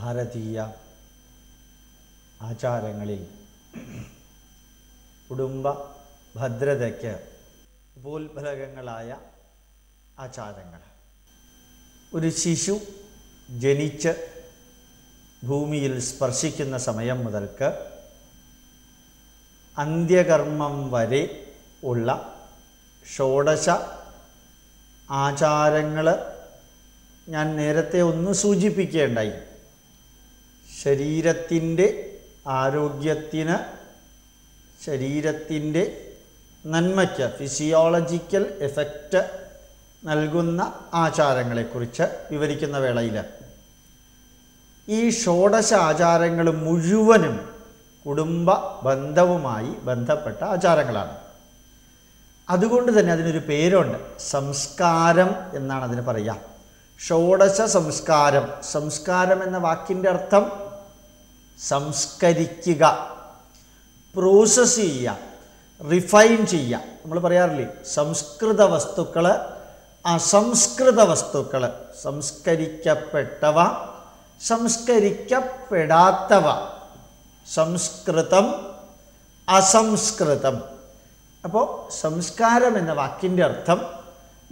ഭാരതീയ ആചാരങ്ങളിൽ കുടുംബ ഭദ്രതയ്ക്ക് ഉപോത്ഫലകങ്ങളായ ആചാരങ്ങൾ. ഒരു ശിശു ജനിച്ച് ഭൂമിയിൽ സ്പർശിക്കുന്ന സമയം മുതൽക്ക് അന്ത്യകർമ്മം വരെ ഉള്ള ഷോഡശ ആചാരങ്ങൾ ഞാൻ നേരത്തെ ഒന്ന് സൂചിപ്പിക്കേണ്ടായി. ശരീരത്തിന്റെ ആരോഗ്യത്തിന് ശരീരത്തിന്റെ നന്മയ്ക്ക് ഫിസിയോളജിക്കൽ എഫക്റ്റ് നൽകുന്ന ആചാരങ്ങളെക്കുറിച്ച് വിവരിക്കുന്ന വേളയിൽ ഈ ഷോഡശ ആചാരങ്ങൾ മുഴുവനും കുടുംബ ബന്ധവുമായി ബന്ധപ്പെട്ട ആചാരങ്ങളാണ്. അതുകൊണ്ട് തന്നെ അതിനൊരു പേരുണ്ട്. സംസ്കാരം എന്നാണ് അതിന് പറയുക. ഷോഡശ സംസ്കാരം. സംസ്കാരം എന്ന വാക്കിന്റെ അർത്ഥം സംസ്കരിക്കുക. പ്രോസസ്സ് ചെയ്യുക. റിഫൈൻ ചെയ്യുക. നമ്മൾ പറയാറില്ലേ? സംസ്കൃത വസ്തുക്കൾ അസംസ്കൃത വസ്തുക്കൾ സംസ്കരിക്കപ്പെട്ടവ സംസ്കരിക്കപ്പെടാത്തവ. സംസ്കൃതം അസംസ്കൃതം. അപ്പോൾ സംസ്കാരം എന്ന വാക്കിന്റെ അർത്ഥം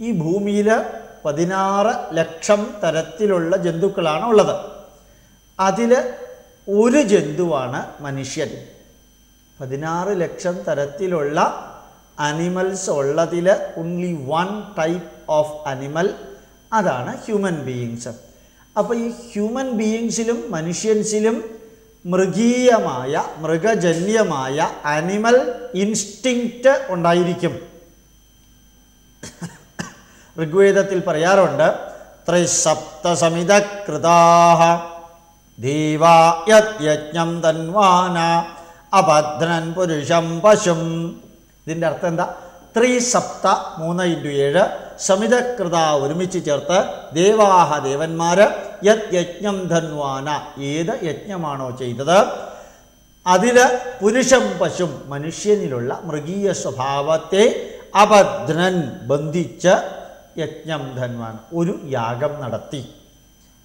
ഈ ഭൂമിയിൽ പതിനാറ് ലക്ഷം തരത്തിലുള്ള ജന്തുക്കളാണ് ഉള്ളത് അതിൽ ഒരു ജന്തുവാണ് മനുഷ്യൻ. പതിനാറ് ലക്ഷം തരത്തിലുള്ള അനിമൽസ് ഉള്ളതിൽ only one type of animal അതാണ് ഹ്യൂമൻ ബീയിങ്സ് അപ്പോൾ ഈ ഹ്യൂമൻ ബീയിങ്സിലും മനുഷ്യൻസിലും മൃഗീയമായ മൃഗജന്യമായ അനിമൽ ഇൻസ്റ്റിങ്ക്റ്റ് ഉണ്ടായിരിക്കും. ഋഗ്വേദത്തിൽ പറയാറുണ്ട് ത്രിസപ്തസമിത കൃതാഹ ദേവാ തന്വാന അഭദ്രൻ പുരുഷം പശും. ഇതിന്റെ അർത്ഥം എന്താ? ത്രീ സപ്ത മൂന്ന് ഇന്റു ഏഴ് സമിതകൃത ഒരുമിച്ച് ചേർത്ത് ദേവാഹ ദേവന്മാർ യത് യജ്ഞം ധന്വാന ഏത് യജ്ഞമാണോ ചെയ്തത്? അതിൽ പുരുഷം പശും മനുഷ്യനിലുള്ള മൃഗീയ സ്വഭാവത്തെ അഭദ്രൻ ബന്ധിച്ച് യജ്ഞം ധന്വാൻ ഒരു യാഗം നടത്തി.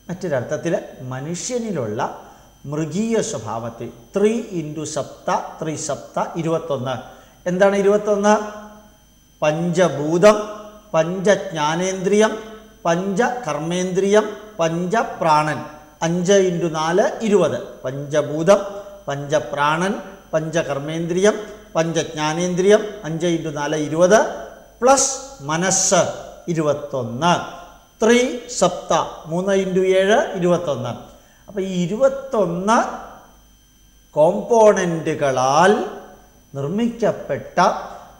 മറ്റൊരർത്ഥത്തിൽ മനുഷ്യനിലുള്ള മൃഗീയ സ്വഭാവത്തെ ത്രീ ഇന്റു സപ്ത ത്രീ സപ്ത ഇരുപത്തൊന്ന്. എന്താണ് ഇരുപത്തൊന്ന്? പഞ്ചഭൂതം പഞ്ചജ്ഞാനേന്ദ്രിയം പഞ്ചകർമ്മേന്ദ്രിയം പഞ്ചപ്രാണൻ. അഞ്ച് ഇന്റു നാല് ഇരുപത്. പഞ്ചഭൂതം പഞ്ചപ്രാണൻ പഞ്ചകർമ്മേന്ദ്രിയം പഞ്ചജ്ഞാനേന്ദ്രിയം അഞ്ച് ഇന്റു നാല് ഇരുപത് പ്ലസ് മനസ്സ് ഇരുപത്തൊന്ന്. ത്രീ സപ്ത മൂന്ന് ഇന്റു ഏഴ് ഇരുപത്തൊന്ന്. അപ്പോൾ ഈ ഇരുപത്തൊന്ന് കോമ്പോണന്റുകളാൽ നിർമ്മിക്കപ്പെട്ട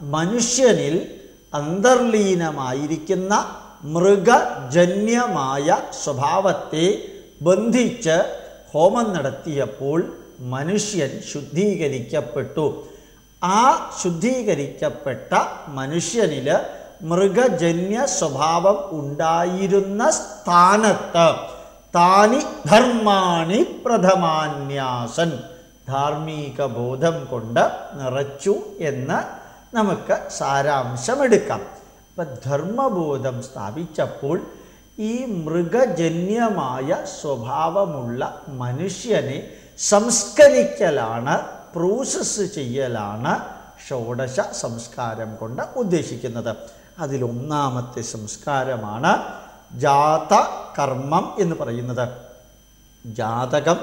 മനുഷ്യനിൽ അന്തർലീനമായിരിക്കുന്ന മൃഗജന്യമായ സ്വഭാവത്തെ ബന്ധിച്ച് ഹോമം നടത്തിയപ്പോൾ മനുഷ്യൻ ശുദ്ധീകരിക്കപ്പെട്ടു. ആ ശുദ്ധീകരിക്കപ്പെട്ട മനുഷ്യനിൽ മൃഗജന്യ സ്വഭാവം ഉണ്ടായിരുന്ന സ്ഥാനത്ത് താനി ധർമാണി പ്രഥമാന്യാസൻ. ധാർമ്മിക ബോധം കൊണ്ട് നിറച്ചു എന്ന് നമുക്ക് സാരാംശമെടുക്കാം. അപ്പം ധർമ്മബോധം സ്ഥാപിച്ചപ്പോൾ ഈ മൃഗജന്യമായ സ്വഭാവമുള്ള മനുഷ്യനെ സംസ്കരിക്കലാണ് പ്രോസസ്സ് ചെയ്യലാണ് ഷോഡശ സംസ്കാരം കൊണ്ട് ഉദ്ദേശിക്കുന്നത്. അതിലൊന്നാമത്തെ സംസ്കാരമാണ് ജാത കർമ്മം എന്ന് പറയുന്നത്. ജാതകം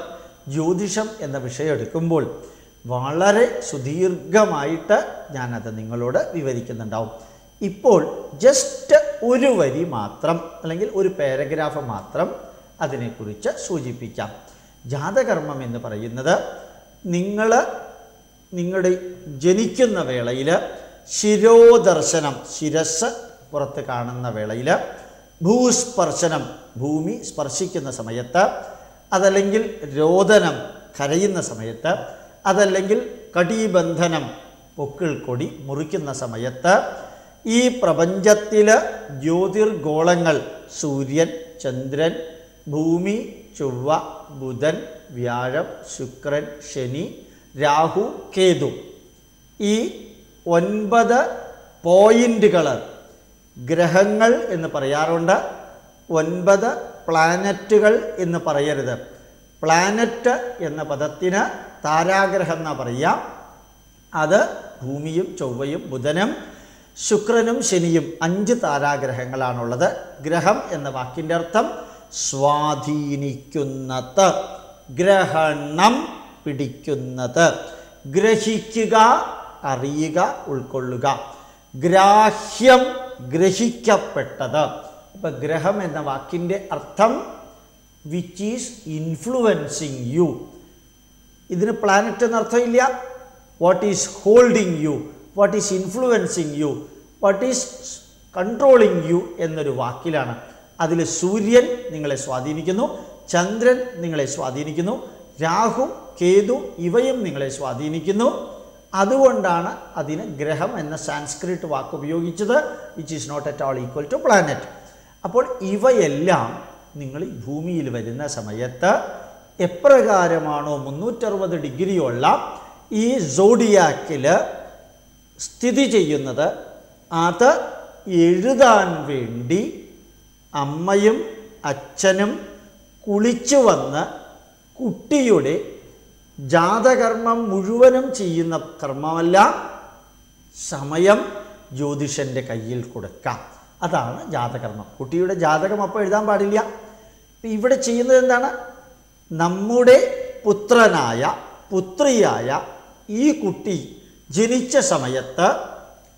ജ്യോതിഷം എന്ന വിഷയം എടുക്കുമ്പോൾ വളരെ സുദീർഘമായിട്ട് ഞാനത് നിങ്ങളോട് വിവരിക്കുന്നുണ്ടാവും. ഇപ്പോൾ ജസ്റ്റ് ഒരു വരി മാത്രം അല്ലെങ്കിൽ ഒരു പാരഗ്രാഫ് മാത്രം അതിനെക്കുറിച്ച് സൂചിപ്പിക്കാം. ജാതകർമ്മം എന്ന് പറയുന്നത് നിങ്ങൾ നിങ്ങളുടെ ജനിക്കുന്ന വേളയിൽ ശിരോദർശനം ശിരസ് പുറത്ത് കാണുന്ന വേളയിൽ ഭൂസ്പർശനം ഭൂമി സ്പർശിക്കുന്ന സമയത്ത് അതല്ലെങ്കിൽ രോദനം കരയുന്ന സമയത്ത് അതല്ലെങ്കിൽ കടീബന്ധനം പൊക്കിൾ കൊടി മുറിക്കുന്ന സമയത്ത് ഈ പ്രപഞ്ചത്തിൽ ജ്യോതിർഗോളങ്ങൾ സൂര്യൻ ചന്ദ്രൻ ഭൂമി ചൊവ്വ ബുധൻ വ്യാഴം ശുക്രൻ ശനി രാഹു കേതു. ഈ ഒൻപത് പോയിന്റുകൾ ഗ്രഹങ്ങൾ എന്ന് പറയാറുണ്ട്. ഒൻപത് പ്ലാനറ്റുകൾ എന്ന് പറയരുത്. പ്ലാനറ്റ് എന്ന പദത്തിന് താരാഗ്രഹം എന്നാ പറയുക അത് ഭൂമിയും ചൊവ്വയും ബുധനും ശുക്രനും ശനിയും അഞ്ച് താരാഗ്രഹങ്ങളാണുള്ളത്. ഗ്രഹം എന്ന വാക്കിന്റെ അർത്ഥം സ്വാധീനിക്കുന്നത്. ഗ്രഹണം പിടിക്കുന്നത്. ഗ്രഹിക്കുക അറിയുക ഉൾക്കൊള്ളുക. ഗ്രാഹ്യം ഗ്രഹിക്കപ്പെട്ടത്. ഇപ്പം ഗ്രഹം എന്ന വാക്കിന്റെ അർത്ഥം വിച്ച് ഈസ് ഇൻഫ്ലുവൻസിങ് യു ഇതിന് planet എന്നർത്ഥമില്ല what is holding you what is influencing you what is controlling you എന്നൊരു വാക്കിലാണ്. അതിൽ സൂര്യൻ നിങ്ങളെ സ്വാധീനിക്കുന്നു ചന്ദ്രൻ നിങ്ങളെ സ്വാധീനിക്കുന്നു രാഹു കേതു ഇവയും നിങ്ങളെ സ്വാധീനിക്കുന്നു. അതുകൊണ്ടാണ് അതിന് ഗ്രഹം എന്ന സാൻസ്ക്രിറ്റ് വാക്ക് ഉപയോഗിച്ചത് which is not at all equal to planet അപ്പോൾ ഇവയെല്ലാം നിങ്ങൾ ഈ ഭൂമിയിൽ വരുന്ന സമയത്ത് എപ്രകാരമാണോ മുന്നൂറ്ററുപത് ഡിഗ്രിയുള്ള ഈ സോഡിയാക്കിൽ സ്ഥിതി ചെയ്യുന്നത് അത് എഴുതാൻ വേണ്ടി അമ്മയും അച്ഛനും കുളിച്ചു വന്ന് കുട്ടിയുടെ ജാതകർമ്മം മുഴുവനും ചെയ്യുന്ന കർമ്മമല്ല സമയം ജ്യോതിഷന്റെ കയ്യിൽ കൊടുക്കാം. അതാണ് ജാതകർമ്മം. കുട്ടിയുടെ ജാതകം അപ്പോൾ എഴുതാൻ പാടില്ല. ഇവിടെ ചെയ്യുന്നത് എന്താണ്? നമ്മുടെ പുത്രനായ പുത്രിയായ ഈ കുട്ടി ജനിച്ച സമയത്ത്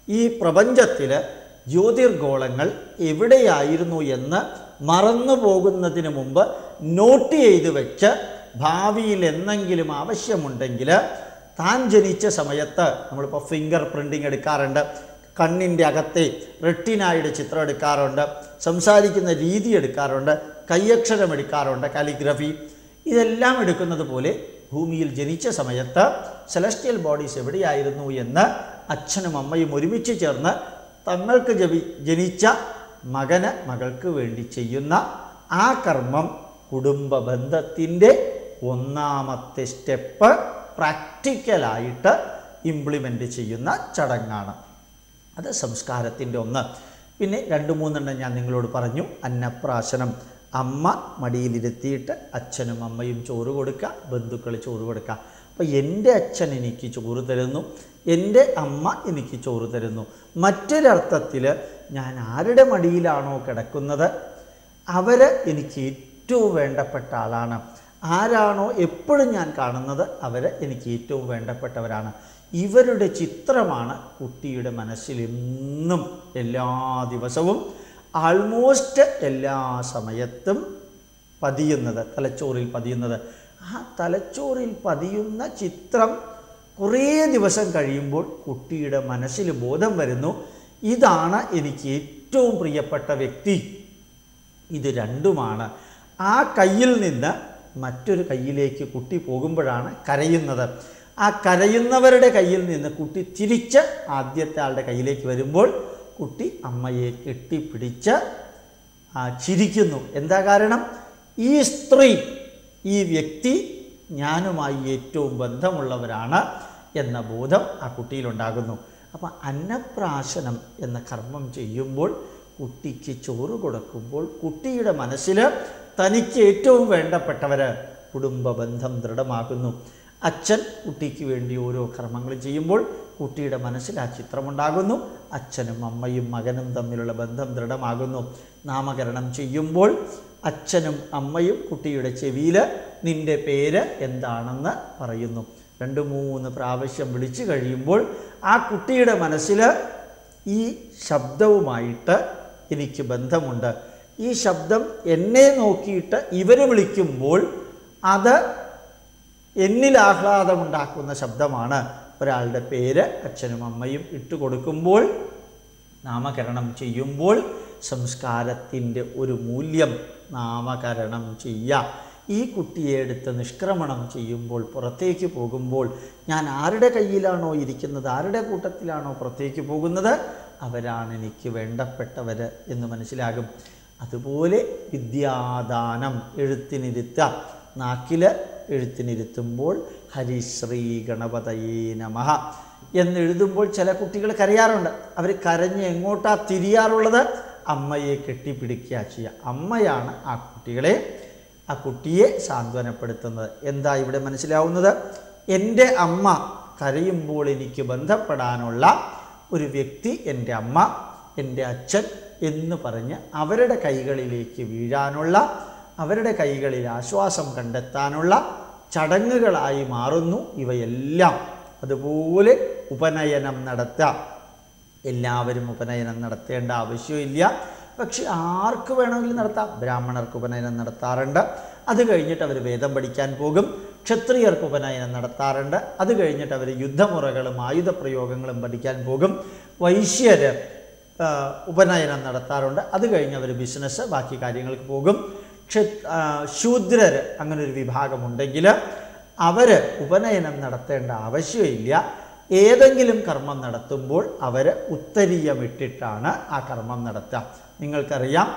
ഈ പ്രപഞ്ചത്തിൽ ജ്യോതിർഗോളങ്ങൾ എവിടെയായിരുന്നു എന്ന് മറന്നു പോകുന്നതിന് മുമ്പ് നോട്ട് ചെയ്ത് വെച്ച് ഭാവിയിൽ എന്തെങ്കിലും ആവശ്യമുണ്ടെങ്കിൽ താൻ ജനിച്ച സമയത്ത് നമ്മളിപ്പോൾ ഫിംഗർ പ്രിന്റിങ് എടുക്കാറുണ്ട്. കണ്ണിന്റെ അകത്തെ റെട്ടിനായുടെ ചിത്രം എടുക്കാറുണ്ട്. സംസാരിക്കുന്ന രീതി എടുക്കാറുണ്ട്. കയ്യക്ഷരം എടുക്കാറുണ്ട്. കാലിഗ്രഫി. ഇതെല്ലാം എടുക്കുന്നത് പോലെ ഭൂമിയിൽ ജനിച്ച സമയത്ത് സെലസ്റ്റിയൽ ബോഡീസ് എവിടെയായിരുന്നു എന്ന് അച്ഛനും അമ്മയും ഒരുമിച്ച് ചേർന്ന് തങ്ങൾക്ക് ജവി ജനിച്ച മകന് മകൾക്ക് വേണ്ടി ചെയ്യുന്ന ആ കർമ്മം കുടുംബ ബന്ധത്തിന്റെ ഒന്നാമത്തെ സ്റ്റെപ്പ് പ്രാക്ടിക്കലായിട്ട് ഇംപ്ലിമെന്റ് ചെയ്യുന്ന ചടങ്ങാണ്. അത് സംസ്കാരത്തിന്റെ ഒന്ന്. പിന്നെ രണ്ട് മൂന്നെണ്ണം ഞാൻ നിങ്ങളോട് പറഞ്ഞു. അന്നപ്രാശനം. അമ്മ മടിയിലിരുത്തിയിട്ട് അച്ഛനും അമ്മയും ചോറ് കൊടുക്കുക ബന്ധുക്കൾ ചോറ് കൊടുക്കുക. അപ്പോൾ എന്റെ അച്ഛൻ എനിക്ക് ചോറ് തരുന്നു. എന്റെ അമ്മ എനിക്ക് ചോറ് തരുന്നു. മറ്റൊരർത്ഥത്തിൽ ഞാൻ ആരുടെ മടിയിലാണോ കിടക്കുന്നത്? അവർ എനിക്ക് ഏറ്റവും വേണ്ടപ്പെട്ട ആളാണ്. ആരാണോ എപ്പോഴും ഞാൻ കാണുന്നത് അവർ എനിക്ക് ഏറ്റവും വേണ്ടപ്പെട്ടവരാണ്. ഇവരുടെ ചിത്രമാണ് കുട്ടിയുടെ മനസ്സിൽ എന്നും എല്ലാ ദിവസവും ആൾമോസ്റ്റ് എല്ലാ സമയത്തും പതിയുന്നത് തലച്ചോറിൽ പതിയുന്നത്. ആ തലച്ചോറിൽ പതിയുന്ന ചിത്രം കുറേ ദിവസം കഴിയുമ്പോൾ കുട്ടിയുടെ മനസ്സിൽ ബോധം വരുന്നു. ഇതാണ് എനിക്ക് ഏറ്റവും പ്രിയപ്പെട്ട വ്യക്തി. ഇത് രണ്ടുമാണ്. ആ കയ്യിൽ നിന്ന് മറ്റൊരു കയ്യിലേക്ക് കുട്ടി പോകുമ്പോഴാണ് കരയുന്നത്. ആ കരയുന്നവരുടെ കയ്യിൽ നിന്ന് കുട്ടി തിരിച്ച് ആദ്യത്തെ ആളുടെ കയ്യിലേക്ക് വരുമ്പോൾ കുട്ടി അമ്മയെ കെട്ടിപ്പിടിച്ച് ചിരിക്കുന്നു. എന്താ കാരണം? ഈ സ്ത്രീ ഈ വ്യക്തി ഞാനുമായി ഏറ്റവും ബന്ധമുള്ളവരാണ് എന്ന ബോധം ആ കുട്ടിയിലുണ്ടാകുന്നു. അപ്പം അന്നപ്രാശനം എന്ന കർമ്മം ചെയ്യുമ്പോൾ കുട്ടിക്ക് ചോറ് കൊടുക്കുമ്പോൾ കുട്ടിയുടെ മനസ്സിൽ തനിക്ക് ഏറ്റവും വേണ്ടപ്പെട്ടവർ കുടുംബ ബന്ധം അച്ഛൻ കുട്ടിക്ക് വേണ്ടി ഓരോ കർമ്മങ്ങൾ ചെയ്യുമ്പോൾ കുട്ടിയുടെ മനസ്സിൽ ആ ചിത്രമുണ്ടാകുന്നു. അച്ഛനും അമ്മയും മകനും തമ്മിലുള്ള ബന്ധം ദൃഢമാകുന്നു. നാമകരണം ചെയ്യുമ്പോൾ അച്ഛനും അമ്മയും കുട്ടിയുടെ ചെവിയിൽ നിന്റെ പേര് എന്താണെന്ന് പറയുന്നു രണ്ട് മൂന്ന് പ്രാവശ്യം വിളിച്ചു കഴിയുമ്പോൾ ആ കുട്ടിയുടെ മനസ്സിൽ ഈ ശബ്ദവുമായിട്ട് എനിക്ക് ബന്ധമുണ്ട്. ഈ ശബ്ദം എന്നെ നോക്കിയിട്ട് ഇവർ വിളിക്കുമ്പോൾ അത് എന്നിൽ ആഹ്ലാദമുണ്ടാക്കുന്ന ശബ്ദമാണ്. ഒരാളുടെ പേര് അച്ഛനും അമ്മയും ഇട്ട് കൊടുക്കുമ്പോൾ നാമകരണം ചെയ്യുമ്പോൾ സംസ്കാരത്തിന്റെ ഒരു മൂല്യം നാമകരണം ചെയ്യുക. ഈ കുട്ടിയെ എടുത്ത് നിഷ്ക്രമണം ചെയ്യുമ്പോൾ പുറത്തേക്ക് പോകുമ്പോൾ ഞാൻ ആരുടെ കയ്യിലാണോ ഇരിക്കുന്നത് ആരുടെ കൂട്ടത്തിലാണോ പുറത്തേക്ക് പോകുന്നത് അവരാണ് എനിക്ക് വേണ്ടപ്പെട്ടവർ എന്ന് മനസ്സിലാകും. അതുപോലെ വിദ്യാദാനം എഴുത്തിനിരുത്ത നാക്കിൽ എഴുത്തിനിരുത്തുമ്പോൾ ഹരിശ്രീ ഗണപതയേ നമ എന്നെഴുതുമ്പോൾ ചില കുട്ടികൾ കരയാറുണ്ട്. അവർ കരഞ്ഞ് എങ്ങോട്ടാ തിരിയാറുള്ളത്? അമ്മയെ കെട്ടിപ്പിടിക്കുക ചെയ്യുക. അമ്മയാണ് ആ കുട്ടികളെ ആ കുട്ടിയെ സാന്ത്വനപ്പെടുത്തുന്നത്. എന്താ ഇവിടെ മനസ്സിലാവുന്നത്? എന്റെ അമ്മ കരയുമ്പോൾ എനിക്ക് ബന്ധപ്പെടാനുള്ള ഒരു വ്യക്തി എന്റെ അമ്മ. എന്റെ അച്ഛൻ എന്ന് പറഞ്ഞ് അവരുടെ കൈകളിലേക്ക് വീഴാനുള്ള അവരുടെ കൈകളിൽ ആശ്വാസം കണ്ടെത്താനുള്ള ചടങ്ങുകളായി മാറുന്നു ഇവയെല്ലാം. അതുപോലെ ഉപനയനം നടത്താം. എല്ലാവരും ഉപനയനം നടത്തേണ്ട ആവശ്യമില്ല. പക്ഷെ ആർക്ക് വേണമെങ്കിലും നടത്താം. ബ്രാഹ്മണർക്ക് ഉപനയനം നടത്താറുണ്ട്. അത് കഴിഞ്ഞിട്ട് അവർ വേദം പഠിക്കാൻ പോകും. ക്ഷത്രിയർക്ക് ഉപനയനം നടത്താറുണ്ട്. അത് കഴിഞ്ഞിട്ട് അവർ യുദ്ധമുറകളും ആയുധപ്രയോഗങ്ങളും പഠിക്കാൻ പോകും. വൈശ്യര് ആ, ഉപനയനം നടത്താറുണ്ട്. അത് കഴിഞ്ഞ് അവർ ബിസിനസ് ബാക്കി കാര്യങ്ങൾക്ക് പോകും. ശൂദ്രർ അങ്ങനൊരു വിഭാഗമുണ്ടെങ്കിൽ അവർ ഉപനയനം നടത്തേണ്ട ആവശ്യമില്ല. ഏതെങ്കിലും കർമ്മം നടത്തുമ്പോൾ അവർ ഉത്തരീയമിട്ടിട്ടാണ് ആ കർമ്മം നടത്തുക. നിങ്ങൾക്കറിയാം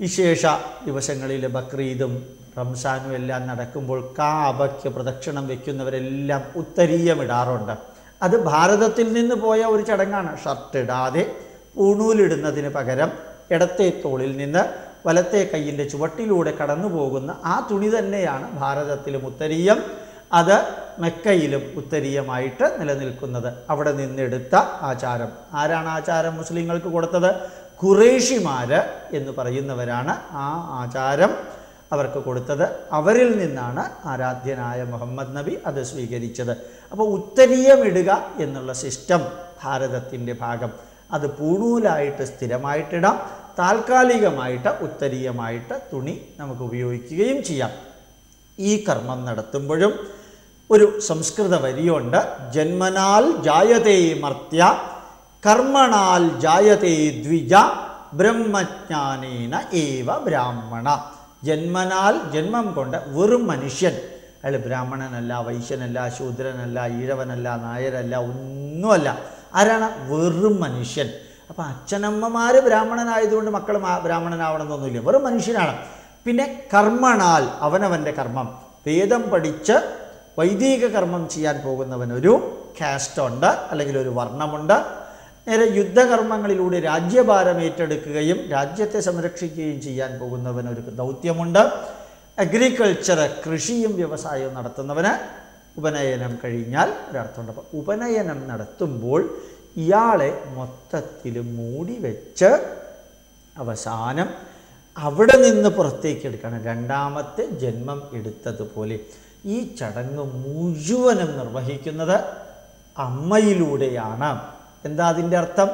വിശേഷ ദിവസങ്ങളിൽ ബക്രീദും റംസാനും എല്ലാം നടക്കുമ്പോൾ കാബയ്ക്ക് പ്രദക്ഷിണം വയ്ക്കുന്നവരെല്ലാം ഉത്തരീയമിടാറുണ്ട്. അത് ഭാരതത്തിൽ നിന്ന് പോയ ഒരു ചടങ്ങാണ്. ഷർട്ട് ഇടാതെ പൂണൂലിടുന്നതിന് പകരം ഇടത്തെ തോളിൽ നിന്ന് വലത്തെ കൈയിന്റെ ചുവട്ടിലൂടെ കടന്നു പോകുന്ന ആ തുണി തന്നെയാണ് ഭാരതത്തിലും ഉത്തരീയം. അത് മെക്കയിലും ഉത്തരീയമായിട്ട് നിലനിൽക്കുന്നത്. അവിടെ നിന്നെടുത്ത ആചാരം. ആരാണ് ആചാരം മുസ്ലിങ്ങൾക്ക് കൊടുത്തത്? ഖുറേഷിമാർ എന്ന് പറയുന്നവരാണ് ആ ആചാരം. അവർക്ക് കൊടുത്തത്. അവരിൽ നിന്നാണ് ആരാധ്യനായ മുഹമ്മദ് നബി അത് സ്വീകരിച്ചത്. അപ്പോൾ ഉത്തരീയമിടുക എന്നുള്ള സിസ്റ്റം ഭാരതത്തിന്റെ ഭാഗം. അത് പൂണൂലായിട്ട് സ്ഥിരമായിട്ടിടാം. താൽക്കാലികമായിട്ട് ഉത്തരീയമായിട്ട് തുണി നമുക്ക് ഉപയോഗിക്കുകയും ചെയ്യാം. ഈ കർമ്മം നടത്തുമ്പോഴും ഒരു സംസ്കൃത വരിയുണ്ട്. ജന്മനാൽ ജായതേ മർത്യ കർമ്മണാൽ ജായതേ ദ്വിജ ബ്രഹ്മജ്ഞാനേന ഏവ ബ്രാഹ്മണ. ജന്മനാൽ ജന്മം കൊണ്ട് വെറും മനുഷ്യൻ. അയാൾ ബ്രാഹ്മണനല്ല വൈശ്യനല്ല ശൂദ്രനല്ല ഈഴവനല്ല നായരല്ല ഒന്നുമല്ല. ആരാണ്? വെറും മനുഷ്യൻ. അപ്പം അച്ഛനമ്മമാർ ബ്രാഹ്മണനായതുകൊണ്ട് മക്കൾ ബ്രാഹ്മണനാവണമെന്നൊന്നുമില്ല. വെറും മനുഷ്യനാണ്. പിന്നെ കർമ്മണാൽ അവനവന്റെ കർമ്മം. വേദം പഠിച്ച് വൈദിക കർമ്മം ചെയ്യാൻ പോകുന്നവനൊരു കാസ്റ്റ് ഉണ്ട് അല്ലെങ്കിൽ ഒരു വർണമുണ്ട്. നേരെ യുദ്ധകർമ്മങ്ങളിലൂടെ രാജ്യഭാരം ഏറ്റെടുക്കുകയും രാജ്യത്തെ സംരക്ഷിക്കുകയും ചെയ്യാൻ പോകുന്നവന് ഒരു ദൗത്യമുണ്ട്. അഗ്രികൾച്ചർ കൃഷിയും വ്യവസായവും നടത്തുന്നവന് ഉപനയനം കഴിഞ്ഞാൽ ഒരർത്ഥമുണ്ട്. അപ്പോൾ ഉപനയനം നടത്തുമ്പോൾ ഇയാളെ മൊത്തത്തിൽ മൂടി വെച്ച് അവസാനം അവിടെ നിന്ന് പുറത്തേക്ക് എടുക്കണം. രണ്ടാമത്തെ ജന്മം എടുത്തതുപോലെ ഈ ചടങ്ങ് മുഴുവനും നിർവഹിക്കുന്നത് അമ്മയിലൂടെയാണ്. എന്താ അതിന്റെ അർത്ഥം?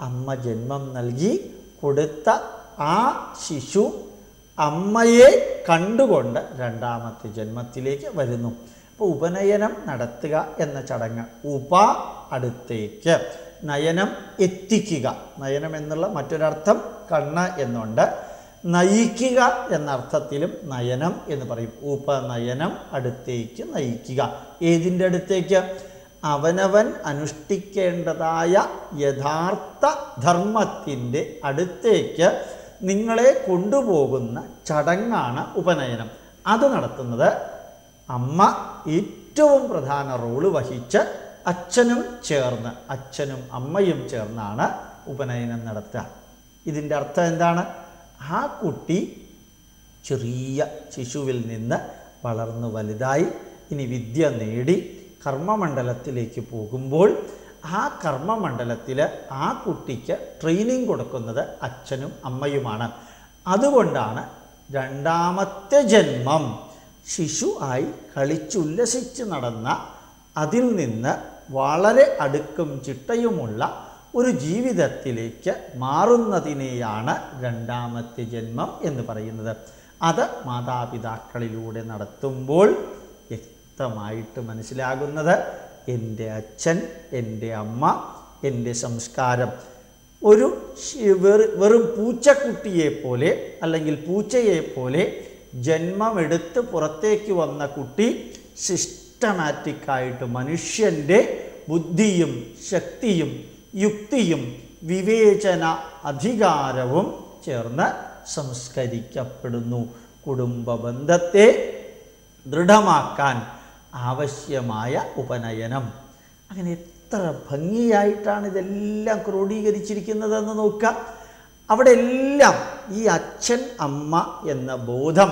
അമ്മ ജന്മം നൽകി കൊടുത്ത ആ ശിശു അമ്മയെ കണ്ടുകൊണ്ട് രണ്ടാമത്തെ ജന്മത്തിലേക്ക് വരുന്നു. അപ്പോൾ ഉപനയനം നടത്തുക എന്ന ചടങ്ങ്. ഉപ അടുത്തേക്ക്. നയനം എത്തിക്കുക. നയനം എന്നുള്ള മറ്റൊരർത്ഥം കണ്ണ് എന്നുണ്ട്. നയിക്കുക എന്ന അർത്ഥത്തിലും നയനം എന്ന് പറയും. ഉപനയനം അടുത്തേക്ക് നയിക്കുക. ഏതിന്റെ അടുത്തേക്ക്? അവനവൻ അനുഷ്ഠിക്കേണ്ടതായ യഥാർത്ഥ ധർമ്മത്തിന്റെ അടുത്തേക്ക് നിങ്ങളെ കൊണ്ടുപോകുന്ന ചടങ്ങാണ് ഉപനയനം. അത് നടത്തുന്നത് അമ്മ ഏറ്റവും പ്രധാന റോൾ വഹിച്ച് അച്ഛനും ചേർന്ന് അച്ഛനും അമ്മയും ചേർന്നാണ് ഉപനയനം നടത്തുക. ഇതിന്റെ അർത്ഥം എന്താണ്? ആ കുട്ടി ചെറിയ ശിശുവിൽ നിന്ന് വളർന്നു വലുതായി ഇനി വിദ്യ നേടി കർമ്മമണ്ഡലത്തിലേക്ക് പോകുമ്പോൾ ആ കർമ്മമണ്ഡലത്തിൽ ആ കുട്ടിക്ക് ട്രെയിനിങ് കൊടുക്കുന്നത് അച്ഛനും അമ്മയുമാണ്. അതുകൊണ്ടാണ് രണ്ടാമത്തെ ജന്മം ശിശു ആയി കളിച്ചുല്ലസിച്ച് നടന്ന അതിൽ നിന്ന് വളരെ അടുക്കും ചിട്ടയുമുള്ള ഒരു ജീവിതത്തിലേക്ക് മാറുന്നതിനെയാണ് രണ്ടാമത്തെ ജന്മം എന്ന് പറയുന്നത്. അത് മാതാപിതാക്കളിലൂടെ നടത്തുമ്പോൾ വ്യക്തമായിട്ട് മനസ്സിലാകുന്നത് എന്റെ അച്ഛൻ എന്റെ അമ്മ എന്റെ സംസ്കാരം. ഒരു വെറും പൂച്ചക്കുട്ടിയെ പോലെ അല്ലെങ്കിൽ പൂച്ചയെ പോലെ ജന്മമെടുത്ത് പുറത്തേക്ക് വന്ന കുട്ടി സിസ്റ്റമാറ്റിക്കായിട്ട് മനുഷ്യന്റെ ബുദ്ധിയും ശക്തിയും യുക്തിയും വിവേചന അധികാരവും ചേർന്ന് സംസ്കരിക്കപ്പെടുന്നു. കുടുംബ ബന്ധത്തെ ദൃഢമാക്കാൻ ആവശ്യമായ ഉപനയനം. അങ്ങനെ എത്ര ഭംഗിയായിട്ടാണ് ഇതെല്ലാം ക്രോഡീകരിച്ചിരിക്കുന്നതെന്ന് നോക്കുക അവിടെ എല്ലാം ഈ അച്ഛൻ അമ്മ എന്ന ബോധം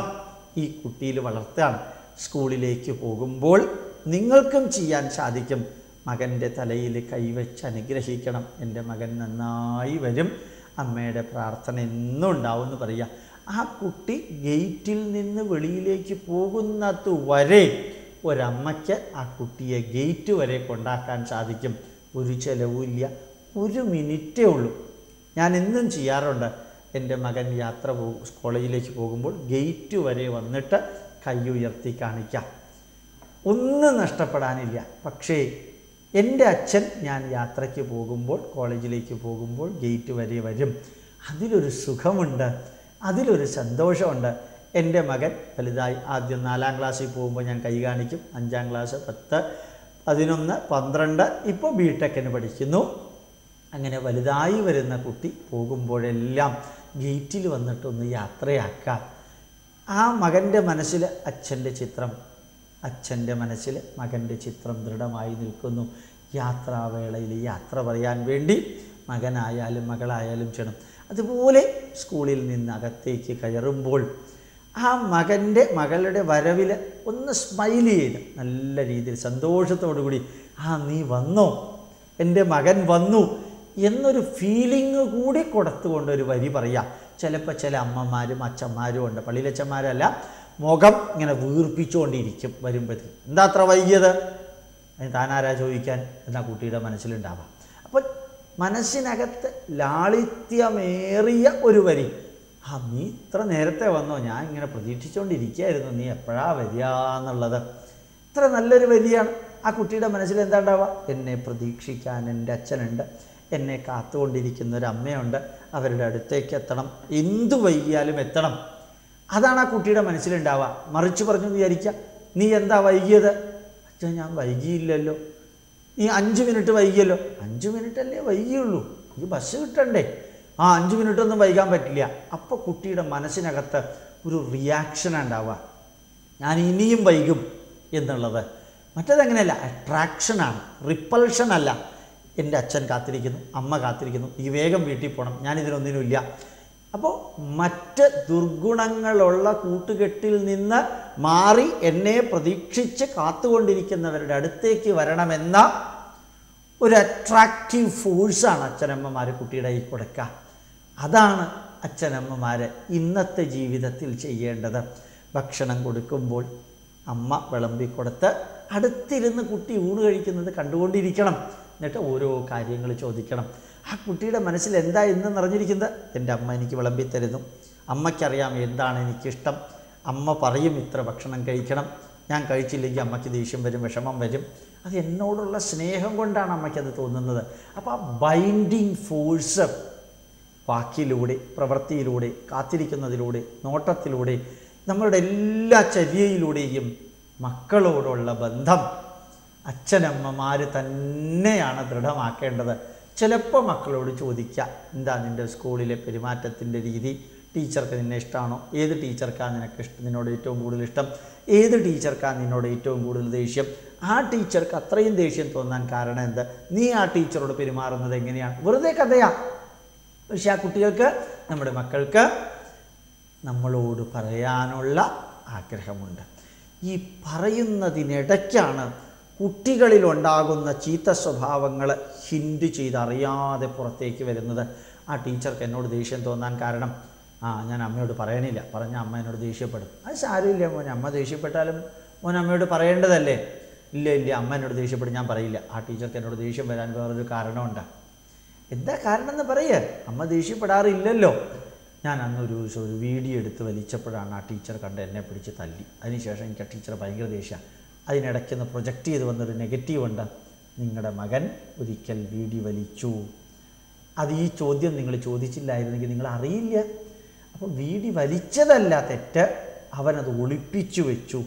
ഈ കുട്ടിയിൽ വളർത്താണ് സ്കൂളിലേക്ക് പോകുമ്പോൾ നിങ്ങൾക്കും ചെയ്യാൻ സാധിക്കും. മകന്റെ തലയിൽ കൈവച്ച് അനുഗ്രഹിക്കണം. എന്റെ മകൻ നന്നായി വരും. അമ്മയുടെ പ്രാർത്ഥന എന്നും ഉണ്ടാവും എന്ന് പറയുക ആ കുട്ടി ഗേറ്റിൽ നിന്ന് വെളിയിലേക്ക് പോകുന്നത് വരെ ഒരമ്മയ്ക്ക് ആ കുട്ടിയെ ഗേറ്റ് വരെ കൊണ്ടാക്കാൻ സാധിക്കും. ഒരു ചിലവുമില്ല ഒരു മിനിറ്റേ ഉള്ളൂ. ഞാൻ എന്നും ചെയ്യാറുണ്ട്. എന്റെ മകൻ യാത്ര പോകും കോളേജിലേക്ക് പോകുമ്പോൾ ഗേറ്റ് വരെ വന്നിട്ട് കൈ ഉയർത്തി കാണിക്കാം. ഒന്നും നഷ്ടപ്പെടാനില്ല. പക്ഷേ എന്റെ അച്ഛൻ ഞാൻ യാത്രയ്ക്ക് പോകുമ്പോൾ കോളേജിലേക്ക് പോകുമ്പോൾ ഗേറ്റ് വരെ വരും. അതിലൊരു സുഖമുണ്ട്. അതിലൊരു സന്തോഷമുണ്ട്. എന്റെ മകൻ വലുതായി. ആദ്യം നാലാം ക്ലാസ്സിൽ പോകുമ്പോൾ ഞാൻ കൈ കാണിക്കും. അഞ്ചാം ക്ലാസ് പത്ത് പതിനൊന്ന് പന്ത്രണ്ട്. ഇപ്പോൾ ബി ടെക്കിന് പഠിക്കുന്നു. അങ്ങനെ വലുതായി വരുന്ന കുട്ടി പോകുമ്പോഴെല്ലാം ഗേറ്റിൽ വന്നിട്ടൊന്ന് യാത്രയാക്കാം. ആ മകന്റെ മനസ്സിൽ അച്ഛന്റെ ചിത്രം അച്ഛന്റെ മനസ്സിൽ മകന്റെ ചിത്രം ദൃഢമായി നിൽക്കുന്നു. യാത്രാവേളയിൽ യാത്ര പറയാൻ വേണ്ടി മകനായാലും മകളായാലും ചെയ്യണം അതുപോലെ സ്കൂളിൽ നിന്ന് അകത്തേക്ക് കയറുമ്പോൾ ആ മകന്റെ മകളുടെ വരവിൽ ഒന്ന് സ്മൈൽ ചെയ്ത് നല്ല രീതിയിൽ സന്തോഷത്തോടു കൂടി ആ നീ വന്നോ? എന്റെ മകൻ വന്നു. എന്നൊരു ഫീലിംഗ് കൂടി കൊടുത്തുകൊണ്ട് ഒരു വരി പറയാം. ചിലപ്പോൾ ചില അമ്മമാരും അച്ഛന്മാരും ഉണ്ട്. പള്ളിയിലച്ഛന്മാരല്ല മുഖം ഇങ്ങനെ വീർപ്പിച്ചുകൊണ്ടിരിക്കും വരുമ്പോഴത്തേക്ക്. എന്താ അത്ര വൈകിയത്? താനാരാ ചോദിക്കാൻ? എന്നാ കുട്ടിയുടെ മനസ്സിലുണ്ടാവാം. അപ്പോൾ മനസ്സിനകത്ത് ലാളിത്യമേറിയ ഒരു വരി. ആ നീ ഇത്ര നേരത്തെ വന്നോ? ഞാൻ ഇങ്ങനെ പ്രതീക്ഷിച്ചുകൊണ്ടിരിക്കുകയായിരുന്നു നീ എപ്പോഴാ വരിക എന്നുള്ളത്. ഇത്ര നല്ലൊരു വരിയാണ്. ആ കുട്ടിയുടെ മനസ്സിൽ എന്താ ഉണ്ടാവുക എന്നെ പ്രതീക്ഷിക്കാൻ എന്റെ അച്ഛനുണ്ട്. എന്നെ കാത്തുകൊണ്ടിരിക്കുന്ന ഒരു അമ്മയുണ്ട് അവരുടെ അടുത്തേക്ക് എത്തണം. എന്തു വൈകിയാലും എത്തണം. അതാണ് ആ കുട്ടിയുടെ മനസ്സിലുണ്ടാവുക മറിച്ച് പറഞ്ഞു വിചാരിക്കുക. നീ എന്താ വൈകിയത്? അച്ഛൻ ഞാൻ വൈകിയില്ലല്ലോ. നീ അഞ്ച് മിനിറ്റ് വൈകിയല്ലോ. അഞ്ച് മിനിറ്റ് അല്ലേ വൈകിയുള്ളൂ. എനിക്ക് ബസ് കിട്ടണ്ടേ? ആ അഞ്ച് മിനിറ്റ് ഒന്നും വൈകാൻ പറ്റില്ല. അപ്പോൾ കുട്ടിയുടെ മനസ്സിനകത്ത് ഒരു റിയാക്ഷൻ ഉണ്ടാവുക. ഞാൻ ഇനിയും വൈകും എന്നുള്ളത്. മറ്റേതങ്ങനെയല്ല അട്രാക്ഷനാണ് റിപ്പൾഷൻ അല്ല. എന്റെ അച്ഛൻ കാത്തിരിക്കുന്നു അമ്മ കാത്തിരിക്കുന്നു. ഈ വേഗം വീട്ടിൽ പോകണം ഞാനിതിനൊന്നിനുമില്ല അപ്പോൾ മറ്റ് ദുർഗുണങ്ങളുള്ള കൂട്ടുകെട്ടിൽ നിന്ന് മാറി എന്നെ പ്രതീക്ഷിച്ച് കാത്തുകൊണ്ടിരിക്കുന്നവരുടെ അടുത്തേക്ക് വരണമെന്ന ഒരു അട്രാക്റ്റീവ് ഫോഴ്സാണ് അച്ഛനമ്മമാർ കുട്ടിയുടെ കൈ കൊടുക്കുക. അതാണ് അച്ഛനമ്മമാർ ഇന്നത്തെ ജീവിതത്തിൽ ചെയ്യേണ്ടത്. ഭക്ഷണം കൊടുക്കുമ്പോൾ അമ്മ വിളമ്പിക്കൊടുത്ത് അടുത്തിരുന്ന് കുട്ടി ഊണ് കഴിക്കുന്നത് കണ്ടുകൊണ്ടിരിക്കണം. എന്നിട്ട് ഓരോ കാര്യങ്ങൾ ചോദിക്കണം. ആ കുട്ടിയുടെ മനസ്സിൽ എന്താ ഇന്ന് നിറഞ്ഞിരിക്കുന്നത് എന്റെ അമ്മ എനിക്ക് വിളമ്പി തരുന്നു അമ്മയ്ക്കറിയാം എന്താണ് എനിക്കിഷ്ടം. അമ്മ പറയും ഇത്ര ഭക്ഷണം കഴിക്കണം. ഞാൻ കഴിച്ചില്ലെങ്കിൽ അമ്മയ്ക്ക് ദേഷ്യം വരും വിഷമം വരും. അത് എന്നോടുള്ള സ്നേഹം കൊണ്ടാണ് അമ്മയ്ക്കത് തോന്നുന്നത്. അപ്പോൾ ആ ബൈൻഡിങ് ഫോഴ്സ് വാക്കിലൂടെ പ്രവൃത്തിയിലൂടെ കാത്തിരിക്കുന്നതിലൂടെ നോട്ടത്തിലൂടെ നമ്മളുടെ എല്ലാ ചര്യയിലൂടെയും മക്കളോടുള്ള ബന്ധം അച്ഛനമ്മമാർ തന്നെയാണ് ദൃഢമാക്കേണ്ടത്. ചിലപ്പോൾ മക്കളോട് ചോദിക്കുക എന്താ നിന്റെ സ്കൂളിലെ പെരുമാറ്റത്തിന്റെ രീതി? ടീച്ചർക്ക് നിന്നെ ഇഷ്ടമാണോ ഏത് ടീച്ചർക്കാണ് നിനക്ക് ഇഷ്ടം? നിന്നോട് ഏറ്റവും കൂടുതൽ ഇഷ്ടം? ഏത് ടീച്ചർക്കാണ് നിന്നോട് ഏറ്റവും കൂടുതൽ ദേഷ്യം? ആ ടീച്ചർക്ക് അത്രയും ദേഷ്യം തോന്നാൻ കാരണം എന്ത്? നീ ആ ടീച്ചറോട് പെരുമാറുന്നത് എങ്ങനെയാണ്? വെറുതെ കഥയാ. പക്ഷെ ആ കുട്ടികൾക്ക് നമ്മുടെ മക്കൾക്ക് നമ്മളോട് പറയാനുള്ള ആഗ്രഹമുണ്ട്. ഈ പറയുന്നതിനിടയ്ക്കാണ് കുട്ടികളിലുണ്ടാകുന്ന ചീത്ത സ്വഭാവങ്ങൾ ഹിൻഡ് ചെയ്തറിയാതെ പുറത്തേക്ക് വരുന്നത്. ആ ടീച്ചർക്ക് എന്നോട് ദേഷ്യം തോന്നാൻ കാരണം ആ ഞാൻ അമ്മയോട് പറയണില്ല. പറഞ്ഞ അമ്മ എന്നോട് ദേഷ്യപ്പെടും. അത് സാരമില്ല മോൻ അമ്മ ദേഷ്യപ്പെട്ടാലും മോൻ അമ്മയോട് പറയേണ്ടതല്ലേ? ഇല്ല ഇല്ല അമ്മ എന്നോട് ദേഷ്യപ്പെടും ഞാൻ പറയില്ല. ആ ടീച്ചർക്ക് എന്നോട് ദേഷ്യം വരാൻ വേറൊരു കാരണമുണ്ട്. എന്താ കാരണം എന്ന് പറയുക അമ്മ ദേഷ്യപ്പെടാറില്ലല്ലോ. ഞാൻ അന്ന് ഒരു ദിവസം ഒരു വീഡിയോ എടുത്ത് വലിച്ചപ്പോഴാണ് ആ ടീച്ചർ കണ്ട് എന്നെ പിടിച്ച് തല്ലി. അതിനുശേഷം എനിക്ക് ആ ടീച്ചർ ഭയങ്കര ദേഷ്യമാണ് അതിനിടയ്ക്ക് നിന്ന് പ്രൊജക്റ്റ് ചെയ്ത് വന്നൊരു നെഗറ്റീവ് ഉണ്ട്. നിങ്ങളുടെ മകൻ ഒരിക്കൽ വീഡിയോ വലിച്ചു. അത് ഈ ചോദ്യം നിങ്ങൾ ചോദിച്ചില്ലായിരുന്നെങ്കിൽ നിങ്ങൾ അറിയില്ല. അപ്പോൾ വീടി വലിച്ചതല്ല തെറ്റ്. അവനത് ഒളിപ്പിച്ചു വെച്ചു.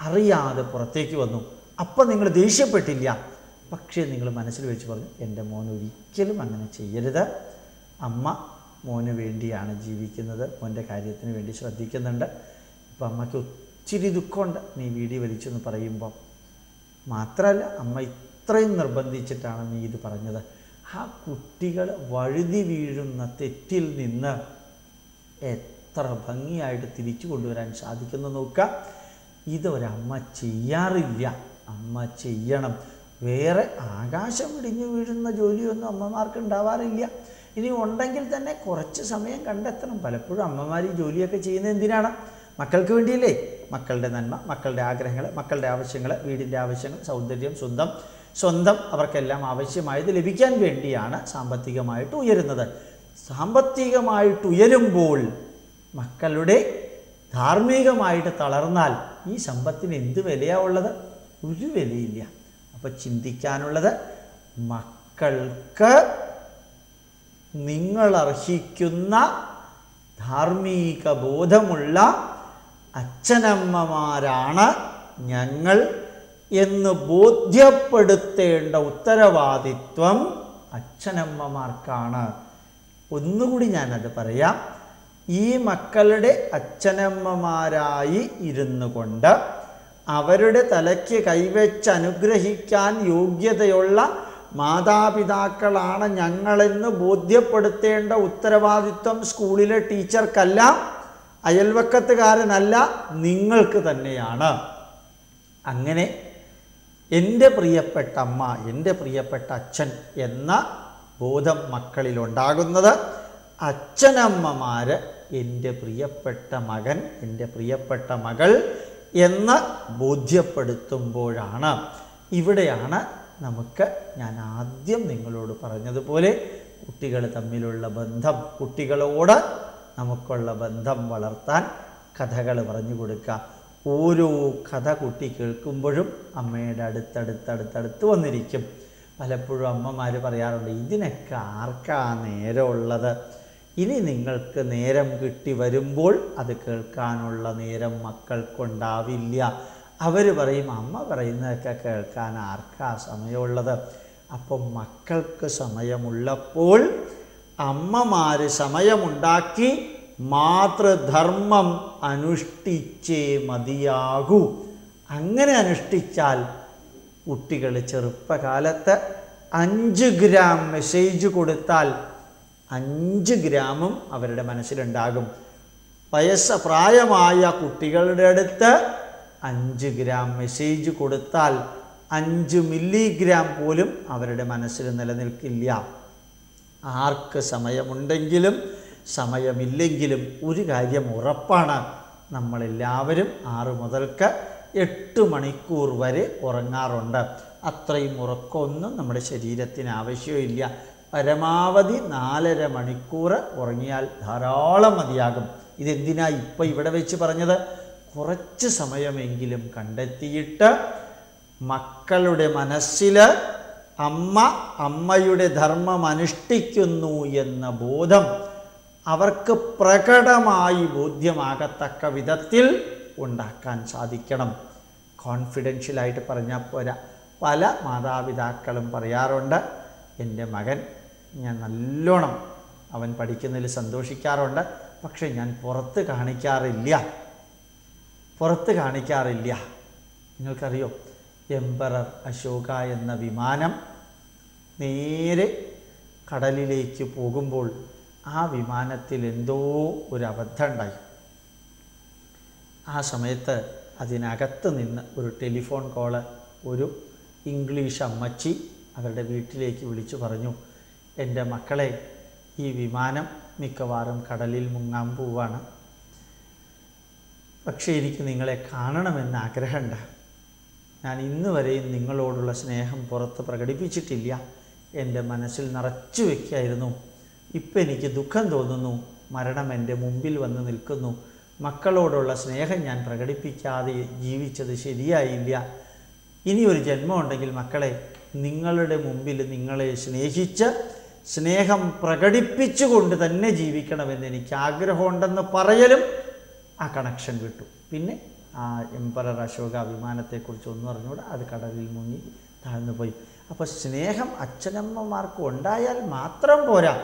അറിയാതെ പുറത്തേക്ക് വന്നു. അപ്പം നിങ്ങൾ ദേഷ്യപ്പെട്ടില്ല. പക്ഷേ നിങ്ങൾ മനസ്സിൽ വെച്ച് പറഞ്ഞു എന്റെ മോൻ ഒരിക്കലും അങ്ങനെ ചെയ്യരുത്. അമ്മ മോന് വേണ്ടിയാണ് ജീവിക്കുന്നത്. മോന്റെ കാര്യത്തിന് വേണ്ടി ശ്രദ്ധിക്കുന്നുണ്ട്. ഇപ്പം അമ്മയ്ക്ക് ഒത്തിരി ദുഃഖമുണ്ട്. നീ വീഡിയോ വലിച്ചെന്ന് പറയുമ്പോൾ മാത്രമല്ല അമ്മ ഇത്രയും നിർബന്ധിച്ചിട്ടാണ് നീ ഇത് പറഞ്ഞത്. ആ കുട്ടികൾ വഴുതി വീഴുന്ന തെറ്റിൽ നിന്ന് എത്ര ഭംഗിയായിട്ട് തിരിച്ചു കൊണ്ടുവരാൻ സാധിക്കുന്നു നോക്കുക. ഇതൊരമ്മ ചെയ്യാറില്ല. അമ്മ ചെയ്യണം. വേറെ ആകാശം ഇടിഞ്ഞു വീഴുന്ന ജോലിയൊന്നും അമ്മമാർക്ക് ഉണ്ടാവാറില്ല. ഇനി ഉണ്ടെങ്കിൽ തന്നെ കുറച്ച് സമയം കണ്ടെത്തണം. പലപ്പോഴും അമ്മമാർ ഈ ജോലിയൊക്കെ ചെയ്യുന്നത് എന്തിനാണ്? മക്കൾക്ക് വേണ്ടിയല്ലേ? മക്കളുടെ നന്മ മക്കളുടെ ആഗ്രഹങ്ങൾ മക്കളുടെ ആവശ്യങ്ങൾ വീടിന്റെ ആവശ്യങ്ങൾ സൗന്ദര്യം സ്വന്തം സ്വന്തം അവർക്കെല്ലാം ആവശ്യമായത് ലഭിക്കാൻ വേണ്ടിയാണ് സാമ്പത്തികമായിട്ട് ഉയരുന്നത്. സാമ്പത്തികമായിട്ട് ഉയരുമ്പോൾ മക്കളുടെ ധാർമ്മികമായിട്ട് തളർന്നാൽ ഈ സമ്പത്തിന് എന്ത് വിലയാ ഉള്ളത്? ഒരു വിലയില്ല. അപ്പോൾ ചിന്തിക്കാനുള്ളത് മക്കൾക്ക് നിങ്ങൾ അർഹിക്കുന്ന ധാർമ്മിക ബോധമുള്ള അച്ഛനമ്മമാരാണ് ഞങ്ങൾ എന്ന് ബോധ്യപ്പെടുത്തേണ്ട ഉത്തരവാദിത്വം അച്ഛനമ്മമാർക്കാണ്. ഒന്നുകൂടി ഞാനത് പറയാം. ഈ മക്കളുടെ അച്ഛനമ്മമാരായി ഇരുന്നു കൊണ്ട് അവരുടെ തലയ്ക്ക് കൈവച്ച് അനുഗ്രഹിക്കാൻ യോഗ്യതയുള്ള മാതാപിതാക്കളാണ് ഞങ്ങളെന്ന് ബോധ്യപ്പെടുത്തേണ്ട ഉത്തരവാദിത്വം സ്കൂളിലെ ടീച്ചർക്കല്ല അയൽവക്കത്തുകാരനല്ല നിങ്ങൾക്ക് തന്നെയാണ്. അങ്ങനെ എന്റെ പ്രിയപ്പെട്ട അമ്മ എന്റെ പ്രിയപ്പെട്ട അച്ഛൻ എന്ന ബോധം മക്കളിലുണ്ടാകുന്നത് അച്ഛനമ്മമാർ എന്റെ പ്രിയപ്പെട്ട മകൻ എന്റെ പ്രിയപ്പെട്ട മകൾ എന്ന് ബോധ്യപ്പെടുത്തുമ്പോഴാണ്. ഇവിടെയാണ് നമുക്ക് ഞാൻ ആദ്യം നിങ്ങളോട് പറഞ്ഞതുപോലെ കുട്ടികൾ തമ്മിലുള്ള ബന്ധം കുട്ടികളോട് നമുക്കുള്ള ബന്ധം വളർത്താൻ കഥകൾ പറഞ്ഞു കൊടുക്കുക. ഓരോ കഥ കുട്ടി കേൾക്കുമ്പോഴും അമ്മയുടെ അടുത്തടുത്തടുത്തടുത്ത് വന്നിരിക്കും. പലപ്പോഴും അമ്മമാർ പറയാറുണ്ട് ഇതിനൊക്കെ ആർക്കാ നേരമുള്ളത്? ഇനി നിങ്ങൾക്ക് നേരം കിട്ടി വരുമ്പോൾ അത് കേൾക്കാനുള്ള നേരം മക്കൾക്കുണ്ടാവില്ല. അവർ പറയും അമ്മ പറയുന്നതൊക്കെ കേൾക്കാൻ ആർക്കാ സമയമുള്ളത്? അപ്പം മക്കൾക്ക് സമയമുള്ളപ്പോൾ അമ്മമാർ സമയമുണ്ടാക്കി മാതൃധർമ്മം അനുഷ്ഠിച്ചേ മതിയാകൂ. അങ്ങനെ അനുഷ്ഠിച്ചാൽ കുട്ടികൾ ചെറുപ്പകാലത്ത് അഞ്ച് ഗ്രാം മെസ്സേജ് കൊടുത്താൽ അഞ്ച് ഗ്രാമം അവരുടെ മനസ്സിലുണ്ടാകും. വയസ്സ പ്രായമായ കുട്ടികളുടെ അടുത്ത് അഞ്ച് ഗ്രാം മെസ്സേജ് കൊടുത്താൽ അഞ്ച് മില്ലിഗ്രാം പോലും അവരുടെ മനസ്സിൽ നിലനിൽക്കില്ല. ആർക്ക് സമയമുണ്ടെങ്കിലും സമയമില്ലെങ്കിലും ഒരു കാര്യം ഉറപ്പാണ്. നമ്മളെല്ലാവരും ആറ് മുതൽക്ക് എട്ട് മണിക്കൂർ വരെ ഉറങ്ങാറുണ്ട്. അത്രയും ഉറക്കമൊന്നും നമ്മുടെ ശരീരത്തിന് ആവശ്യമില്ല. പരമാവധി നാലര മണിക്കൂർ ഉറങ്ങിയാൽ ധാരാളം മതിയാകും. ഇതെന്തിനാ ഇപ്പം ഇവിടെ വെച്ച് പറഞ്ഞത്? കുറച്ച് സമയമെങ്കിലും കണ്ടെത്തിയിട്ട് മക്കളുടെ മനസ്സിൽ അമ്മ അമ്മയുടെ ധർമ്മം അനുഷ്ഠിക്കുന്നു എന്ന ബോധം അവർക്ക് പ്രകടമായി ബോധ്യമാകത്തക്ക വിധത്തിൽ ഉണ്ടാക്കാൻ സാധിക്കണം. കോൺഫിഡൻഷ്യലായിട്ട് പറഞ്ഞാൽ പോരാ. പല മാതാപിതാക്കളും പറയാറുണ്ട് എന്റെ മകൻ ഞാൻ നല്ലോണം അവൻ പഠിക്കുന്നതിൽ സന്തോഷിക്കാറുണ്ട്. പക്ഷേ ഞാൻ പുറത്ത് കാണിക്കാറില്ല. പുറത്ത് കാണിക്കാറില്ല. നിങ്ങൾക്കറിയോ? എംപറർ അശോക എന്ന വിമാനം നേരെ കടലിലേക്ക് പോകുമ്പോൾ ആ വിമാനത്തിൽ എന്തോ ഒരു അബദ്ധം ഉണ്ടായി. ആ സമയത്ത് അതിനകത്ത് നിന്ന് ഒരു ടെലിഫോൺ കോൾ ഒരു ഇംഗ്ലീഷ് അമ്മച്ചി അവരുടെ വീട്ടിലേക്ക് വിളിച്ചു പറഞ്ഞു എന്റെ മക്കളെ ഈ വിമാനം മിക്കവാറും കടലിൽ മുങ്ങാൻ പോവാണ്. പക്ഷേ എനിക്ക് നിങ്ങളെ കാണണമെന്ന് ആഗ്രഹമുണ്ട്. ഞാൻ ഇന്ന് വരെയും നിങ്ങളോടുള്ള സ്നേഹം പുറത്ത് പ്രകടിപ്പിച്ചിട്ടില്ല. എന്റെ മനസ്സിൽ നിറച്ചു വയ്ക്കായിരുന്നു ഇപ്പം എനിക്ക് ദുഃഖം തോന്നുന്നു. മരണം എന്റെ മുമ്പിൽ വന്ന് നിൽക്കുന്നു. മക്കളോടുള്ള സ്നേഹം ഞാൻ പ്രകടിപ്പിക്കാതെ ജീവിച്ചത് ശരിയായില്ല. ഇനി ഒരു ജന്മമുണ്ടെങ്കിൽ മക്കളെ നിങ്ങളുടെ മുമ്പിൽ നിങ്ങളെ സ്നേഹിച്ച് സ്നേഹം പ്രകടിപ്പിച്ചുകൊണ്ട് തന്നെ ജീവിക്കണമെന്ന് എനിക്ക് ആഗ്രഹമുണ്ടെന്ന് പറയലും ആ കണക്ഷൻ വിട്ടു. പിന്നെ ആ എംപറർ അശോക വിമാനത്തെക്കുറിച്ച് ഒന്നും അറിഞ്ഞുകൂടെ. അത് കടലിൽ മുങ്ങി താഴ്ന്നു പോയി. അപ്പോൾ സ്നേഹം അച്ഛനമ്മമാർക്ക് ഉണ്ടായാൽ മാത്രം പോരാ.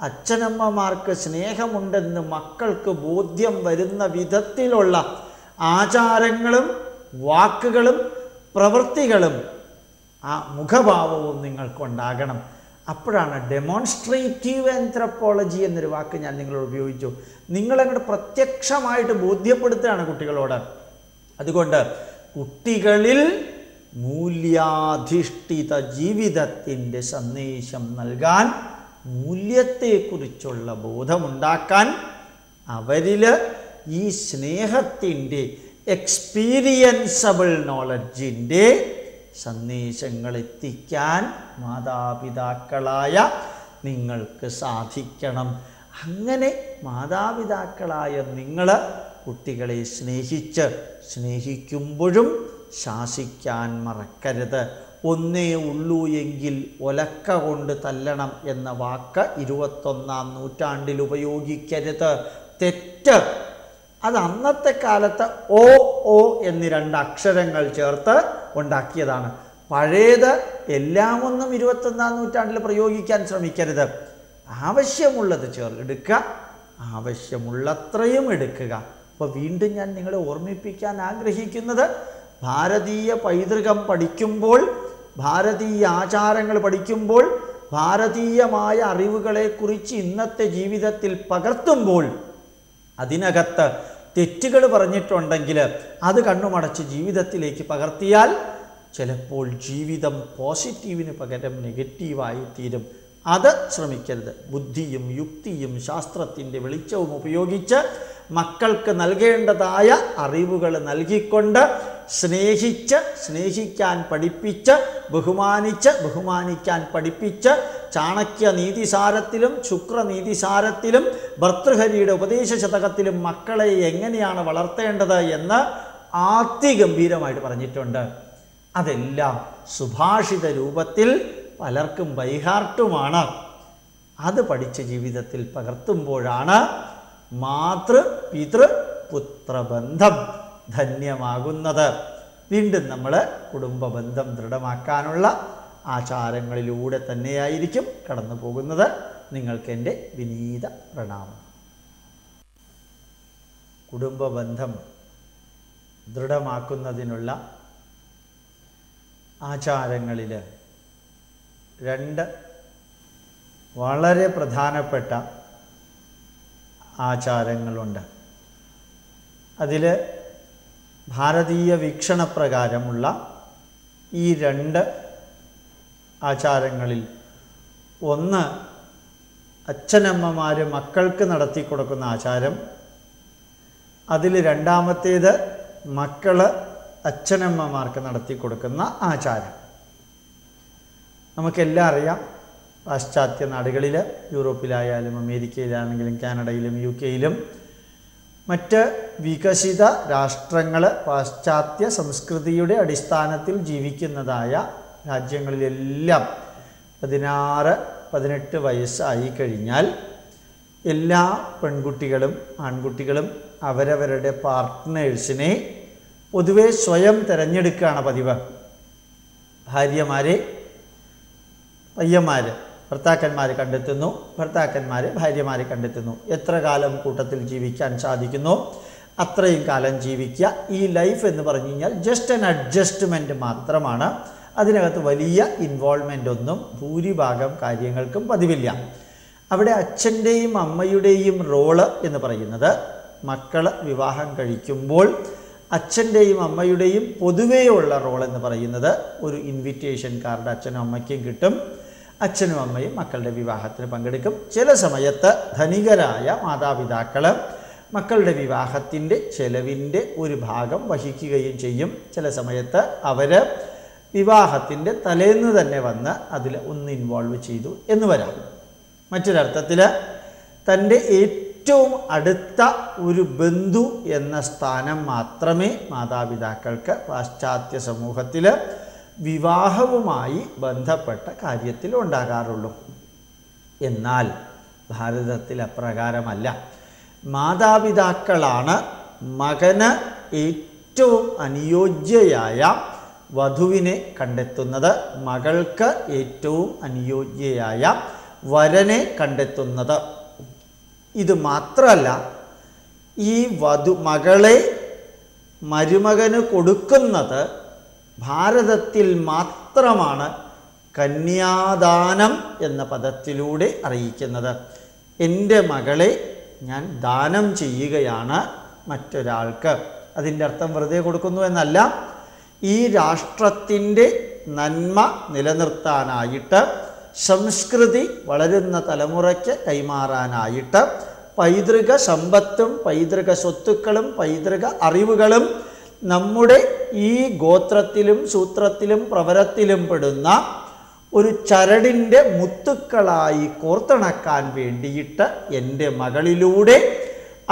അച്ഛനമ്മമാർക്ക് സ്നേഹമുണ്ടെന്ന് മക്കൾക്ക് ബോധ്യം വരുന്ന വിധത്തിലുള്ള ആചാരങ്ങളും വാക്കുകളും പ്രവൃത്തികളും ആ മുഖഭാവവും നിങ്ങൾക്കുണ്ടാകണം. അപ്പോഴാണ് ഡെമോൺസ്ട്രേറ്റീവ് ആന്ത്രപ്പോളജി എന്നൊരു വാക്ക് ഞാൻ നിങ്ങളോട് ഉപയോഗിച്ചു. നിങ്ങളങ്ങോട്ട് പ്രത്യക്ഷമായിട്ട് ബോധ്യപ്പെടുത്തുകയാണ് കുട്ടികളോട്. അതുകൊണ്ട് കുട്ടികളിൽ മൂല്യാധിഷ്ഠിത ജീവിതത്തിന്റെ സന്ദേശം നൽകാൻ മൂല്യത്തെക്കുറിച്ചുള്ള ബോധമുണ്ടാക്കാൻ അവരിൽ ഈ സ്നേഹത്തിന്റെ എക്സ്പീരിയൻസബിൾ നോളജിന്റെ സന്ദേശങ്ങൾ എത്തിക്കാൻ മാതാപിതാക്കളായ നിങ്ങൾക്ക് സാധിക്കണം. അങ്ങനെ മാതാപിതാക്കളായ നിങ്ങൾ കുട്ടികളെ സ്നേഹിച്ച് സ്നേഹിക്കുമ്പോഴും ശാസിക്കാൻ മറക്കരുത്. ഒന്നേ ഉള്ളൂ എങ്കിൽ ഒലക്ക കൊണ്ട് തല്ലണം എന്ന വാക്ക് ഇരുപത്തൊന്നാം നൂറ്റാണ്ടിൽ ഉപയോഗിക്കരുത്. തെറ്റ് അത് അന്നത്തെ കാലത്ത് ഓ ഓ എന്നീ രണ്ട് അക്ഷരങ്ങൾ ചേർത്ത് ഉണ്ടാക്കിയതാണ്. പഴയത് എല്ലാം ഒന്നും ഇരുപത്തൊന്നാം നൂറ്റാണ്ടിൽ പ്രയോഗിക്കാൻ ശ്രമിക്കരുത്. ആവശ്യമുള്ളത് ചേർക്കെടുക്കുക ആവശ്യമുള്ളത്രയും എടുക്കുക. അപ്പോൾ വീണ്ടും ഞാൻ നിങ്ങളെ ഓർമ്മിപ്പിക്കാൻ ആഗ്രഹിക്കുന്നത് ഭാരതീയ പൈതൃകം പഠിക്കുമ്പോൾ ഭാരതീയ ആചാരങ്ങൾ പഠിക്കുമ്പോൾ ഭാരതീയമായ അറിവുകളെക്കുറിച്ച് ഇന്നത്തെ ജീവിതത്തിൽ പകർത്തുമ്പോൾ അതിനകത്ത് തെറ്റുകൾ പറഞ്ഞിട്ടുണ്ടെങ്കിൽ അത് കണ്ണുമടച്ച് ജീവിതത്തിലേക്ക് പകർത്തിയാൽ ചിലപ്പോൾ ജീവിതം പോസിറ്റീവിന് പകരം നെഗറ്റീവായി തീരും. അത് ശ്രമിക്കരുത്. ബുദ്ധിയും യുക്തിയും ശാസ്ത്രത്തിന്റെ വെളിച്ചവും ഉപയോഗിച്ച് മക്കൾക്ക് നൽകേണ്ടതായ അറിവുകൾ നൽകിക്കൊണ്ട് സ്നേഹിച്ച് സ്നേഹിക്കാൻ പഠിപ്പിച്ച് ബഹുമാനിച്ച് ബഹുമാനിക്കാൻ പഠിപ്പിച്ച് ചാണക്യ നീതിസാരത്തിലും ശുക്ര നീതിസാരത്തിലും ഭർതൃഹരിയുടെ ഉപദേശ ശതകത്തിലും മക്കളെ എങ്ങനെയാണ് വളർത്തേണ്ടത് എന്ന് ആത്യഗംഭീരമായിട്ട് പറഞ്ഞിട്ടുണ്ട്. അതെല്ലാം സുഭാഷിത രൂപത്തിൽ പലർക്കും ബൈഹാർട്ടുമാണ്. അത് പഠിച്ച ജീവിതത്തിൽ പകർത്തുമ്പോഴാണ് മാതൃ പിതൃ പുത്രബന്ധം. ധന്യമാകുന്നത്. വീണ്ടും നമ്മൾ കുടുംബ ബന്ധം ദൃഢമാക്കാനുള്ള ആചാരങ്ങളിലൂടെ തന്നെയായിരിക്കും കടന്നു പോകുന്നത് നിങ്ങൾക്ക് എന്റെ വിനീത പ്രണാമം. കുടുംബ ബന്ധം ദൃഢമാക്കുന്നതിനുള്ള ആചാരങ്ങളിൽ രണ്ട് വളരെ പ്രധാനപ്പെട്ട ആചാരങ്ങളുണ്ട്. അതിൽ ഭാരതീയ വീക്ഷണപ്രകാരമുള്ള ഈ രണ്ട് ആചാരങ്ങളിൽ ഒന്ന് അച്ഛനമ്മമാർ മക്കൾക്ക് നടത്തി കൊടുക്കുന്ന ആചാരം അതിൽ രണ്ടാമത്തേത് മക്കൾ അച്ഛനമ്മമാർക്ക് നടത്തി കൊടുക്കുന്ന ആചാരം. നമുക്കെല്ലാം അറിയാം പാശ്ചാത്യ നാടുകളിൽ യൂറോപ്പിലായാലും അമേരിക്കയിലാണെങ്കിലും കാനഡയിലും യു കെയിലും മറ്റ് വികസിത രാഷ്ട്രങ്ങൾ പാശ്ചാത്യ സംസ്കൃതിയുടെ അടിസ്ഥാനത്തിൽ ജീവിക്കുന്നതായ രാജ്യങ്ങളിലെല്ലാം പതിനാറ് പതിനെട്ട് വയസ്സായി കഴിഞ്ഞാൽ എല്ലാ പെൺകുട്ടികളും ആൺകുട്ടികളും അവരവരുടെ പാർട്ട്നേഴ്സിനെ പൊതുവെ സ്വയം തിരഞ്ഞെടുക്കുകയാണ് പതിവ്. ഭാര്യമാരെ പയ്യന്മാർ ഭർത്താക്കന്മാർ കണ്ടെത്തുന്നു. ഭർത്താക്കന്മാർ ഭാര്യമാരെ കണ്ടെത്തുന്നു. എത്ര കാലം കൂട്ടത്തിൽ ജീവിക്കാൻ സാധിക്കുന്നു? അത്രയും കാലം ജീവിക്കുക. ഈ ലൈഫ് എന്ന് പറഞ്ഞു കഴിഞ്ഞാൽ ജസ്റ്റ് ആൻ അഡ്ജസ്റ്റ്മെന്റ് മാത്രമാണ്. അതിനകത്ത് വലിയ ഇൻവോൾവ്മെന്റ് ഒന്നും ഭൂരിഭാഗം കാര്യങ്ങൾക്കും പതിവില്ല. അവിടെ അച്ഛന്റെയും അമ്മയുടെയും റോൾ എന്ന് പറയുന്നത് മക്കൾ വിവാഹം കഴിക്കുമ്പോൾ അച്ഛന്റെയും അമ്മയുടെയും പൊതുവേയുള്ള റോൾ എന്ന് പറയുന്നത് ഒരു ഇൻവിറ്റേഷൻ കാർഡ് അച്ഛനും അമ്മയ്ക്കും കിട്ടും. അച്ഛനും അമ്മയും മക്കളുടെ വിവാഹത്തിന് പങ്കെടുക്കും. ചില സമയത്ത് ധനികരായ മാതാപിതാക്കൾ മക്കളുടെ വിവാഹത്തിന്റെ ചെലവിന്റെ ഒരു ഭാഗം വഹിക്കുകയും ചെയ്യും. ചില സമയത്ത് അവർ വിവാഹത്തിന്റെ തലേന്ന് തന്നെ വന്ന് അതിൽ ഒന്ന് ഇൻവോൾവ് ചെയ്തു എന്ന് വരാം. മറ്റൊരർത്ഥത്തിൽ തന്റെ ഏറ്റവും അടുത്ത ഒരു ബന്ധു എന്ന സ്ഥാനം മാത്രമേ മാതാപിതാക്കൾക്ക് പാശ്ചാത്യ സമൂഹത്തിൽ വിവാഹവുമായി ബന്ധപ്പെട്ട കാര്യത്തിൽ ഉണ്ടാകാറുള്ളൂ എന്നാൽ ഭാരതത്തിൽ അപ്രകാരമല്ല. മാതാപിതാക്കളാണ് മകന് ഏറ്റവും അനുയോജ്യയായ വധുവിനെ കണ്ടെത്തുന്നത്. മകൾക്ക് ഏറ്റവും അനുയോജ്യയായ വരനെ കണ്ടെത്തുന്നത്. ഇത് മാത്രമല്ല ഈ വധു മകളെ മരുമകന് കൊടുക്കുന്നത് ഭാരതത്തിൽ മാത്രമാണ് കന്യാദാനം എന്ന പദത്തിലൂടെ അറിയിക്കുന്നത്. എന്റെ മകളെ ഞാൻ ദാനം ചെയ്യുകയാണ് മറ്റൊരാൾക്ക്. അതിന്റെ അർത്ഥം വെറുതെ കൊടുക്കുന്നു എന്നല്ല. ഈ രാഷ്ട്രത്തിന്റെ നന്മ നിലനിർത്താനായിട്ട് സംസ്കൃതി വളരുന്ന തലമുറയ്ക്ക് കൈമാറാനായിട്ട് പൈതൃക സമ്പത്തും പൈതൃക സ്വത്തുക്കളും പൈതൃക അറിവുകളും നമ്മുടെ ഈ ഗോത്രത്തിലും സൂത്രത്തിലും പ്രവരത്തിലും പെടുന്ന ഒരു ചരടിന്റെ മുത്തുക്കളായി കോർത്തിണക്കാൻ വേണ്ടിയിട്ട് എന്റെ മകളിലൂടെ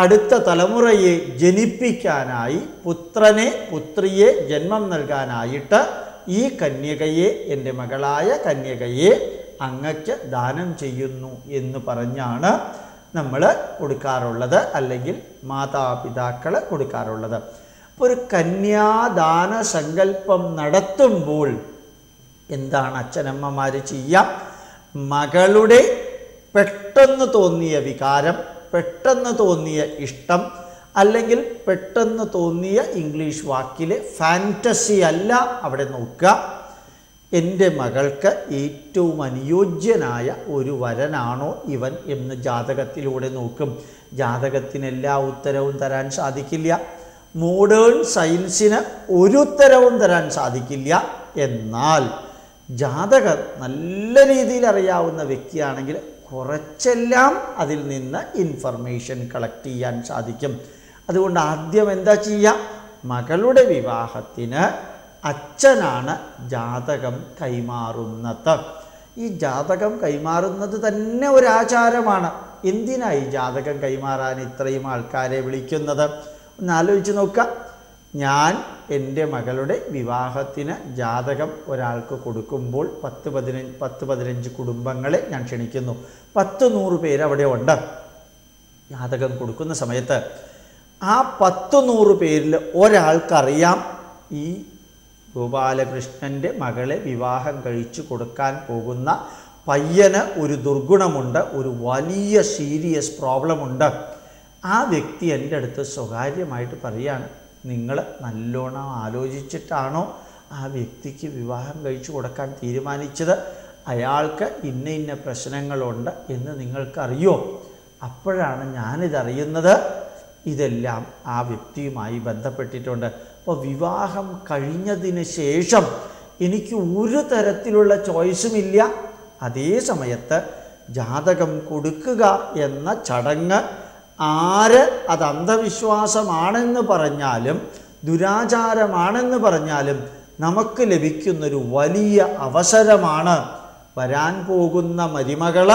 അടുത്ത തലമുറയെ ജനിപ്പിക്കാനായി പുത്രനെ പുത്രിയെ ജന്മം നൽകാനായിട്ട് ഈ കന്യകയെ എന്റെ മകളായ കന്യകയെ അങ്ങക്ക് ദാനം ചെയ്യുന്നു എന്ന് പറഞ്ഞാണ് നമ്മൾ കൊടുക്കാറുള്ളത് അല്ലെങ്കിൽ മാതാപിതാക്കൾ കൊടുക്കാറുള്ളത്. ഒരു കന്യാദാന സങ്കല്പം നടത്തുമ്പോൾ എന്താണ് അച്ഛനമ്മമാർ ചെയ്യാം? മകളുടെ പെട്ടെന്ന് തോന്നിയ വികാരം പെട്ടെന്ന് തോന്നിയ ഇഷ്ടം അല്ലെങ്കിൽ പെട്ടെന്ന് തോന്നിയ ഇംഗ്ലീഷ് വാക്കിലെ ഫാന്റസി അല്ല അവിടെ നോക്കുക. എന്റെ മകൾക്ക് ഏറ്റവും അനുയോജ്യനായ ഒരു വരനാണോ ഇവൻ എന്ന് ജാതകത്തിലൂടെ നോക്കും. ജാതകത്തിന് എല്ലാ ഉത്തരവും തരാൻ സാധിക്കില്ല. മോഡേൺ സയൻസിന് ഒരു ഉത്തരവും തരാൻ സാധിക്കില്ല. എന്നാൽ ജാതകർ നല്ല രീതിയിൽ അറിയാവുന്ന വ്യക്തിയാണെങ്കിൽ കുറച്ചെല്ലാം അതിൽ നിന്ന് ഇൻഫർമേഷൻ കളക്ട് ചെയ്യാൻ സാധിക്കും. അതുകൊണ്ട് ആദ്യം എന്താ ചെയ്യുക? മകളുടെ വിവാഹത്തിന് അച്ഛനാണ് ജാതകം കൈമാറുന്നത്. ഈ ജാതകം കൈമാറുന്നത് തന്നെ ഒരാചാരമാണ്. എന്തിനായി ജാതകം കൈമാറാൻ ഇത്രയും ആൾക്കാരെ വിളിക്കുന്നത്? ഒന്ന് ആലോചിച്ച് നോക്കുക. ഞാൻ എന്റെ മകളുടെ വിവാഹത്തിന് ജാതകം ഒരാൾക്ക് കൊടുക്കുമ്പോൾ പത്ത് പതിനഞ്ച് പത്ത് പതിനഞ്ച് കുടുംബങ്ങളെ ഞാൻ ക്ഷണിക്കുന്നു. പത്ത് നൂറ് പേര് അവിടെ ഉണ്ട്. ജാതകം കൊടുക്കുന്ന സമയത്ത് ആ പത്ത് നൂറ് പേരിൽ ഒരാൾക്കറിയാം ഈ ഗോപാലകൃഷ്ണന്റെ മകളെ വിവാഹം കഴിച്ചു കൊടുക്കാൻ പോകുന്ന പയ്യന് ഒരു ദുർഗുണമുണ്ട് ഒരു വലിയ സീരിയസ് പ്രോബ്ലമുണ്ട്. ആ വ്യക്തി എന്റെ അടുത്ത് സ്വകാര്യമായിട്ട് പറയാണ് നിങ്ങൾ നല്ലോണം ആലോചിച്ചിട്ടാണോ ആ വ്യക്തിക്ക് വിവാഹം കഴിച്ചു കൊടുക്കാൻ തീരുമാനിച്ചത്? അയാൾക്ക് ഇന്ന ഇന്ന പ്രശ്നങ്ങളുണ്ട് എന്ന് നിങ്ങൾക്കറിയോ? അപ്പോഴാണ് ഞാനിതറിയുന്നത്. ഇതെല്ലാം ആ വ്യക്തിയുമായി ബന്ധപ്പെട്ടിട്ടുണ്ട്. അപ്പോൾ വിവാഹം കഴിഞ്ഞതിന് ശേഷം എനിക്ക് ഒരു തരത്തിലുള്ള ചോയ്സും ഇല്ല. അതേ സമയത്ത് ജാതകം കൊടുക്കുക എന്ന ചടങ്ങ് ആര് അത് അന്ധവിശ്വാസമാണെന്ന് പറഞ്ഞാലും ദുരാചാരമാണെന്ന് പറഞ്ഞാലും നമുക്ക് ലഭിക്കുന്നൊരു വലിയ അവസരമാണ് വരാൻ പോകുന്ന മരിമകൾ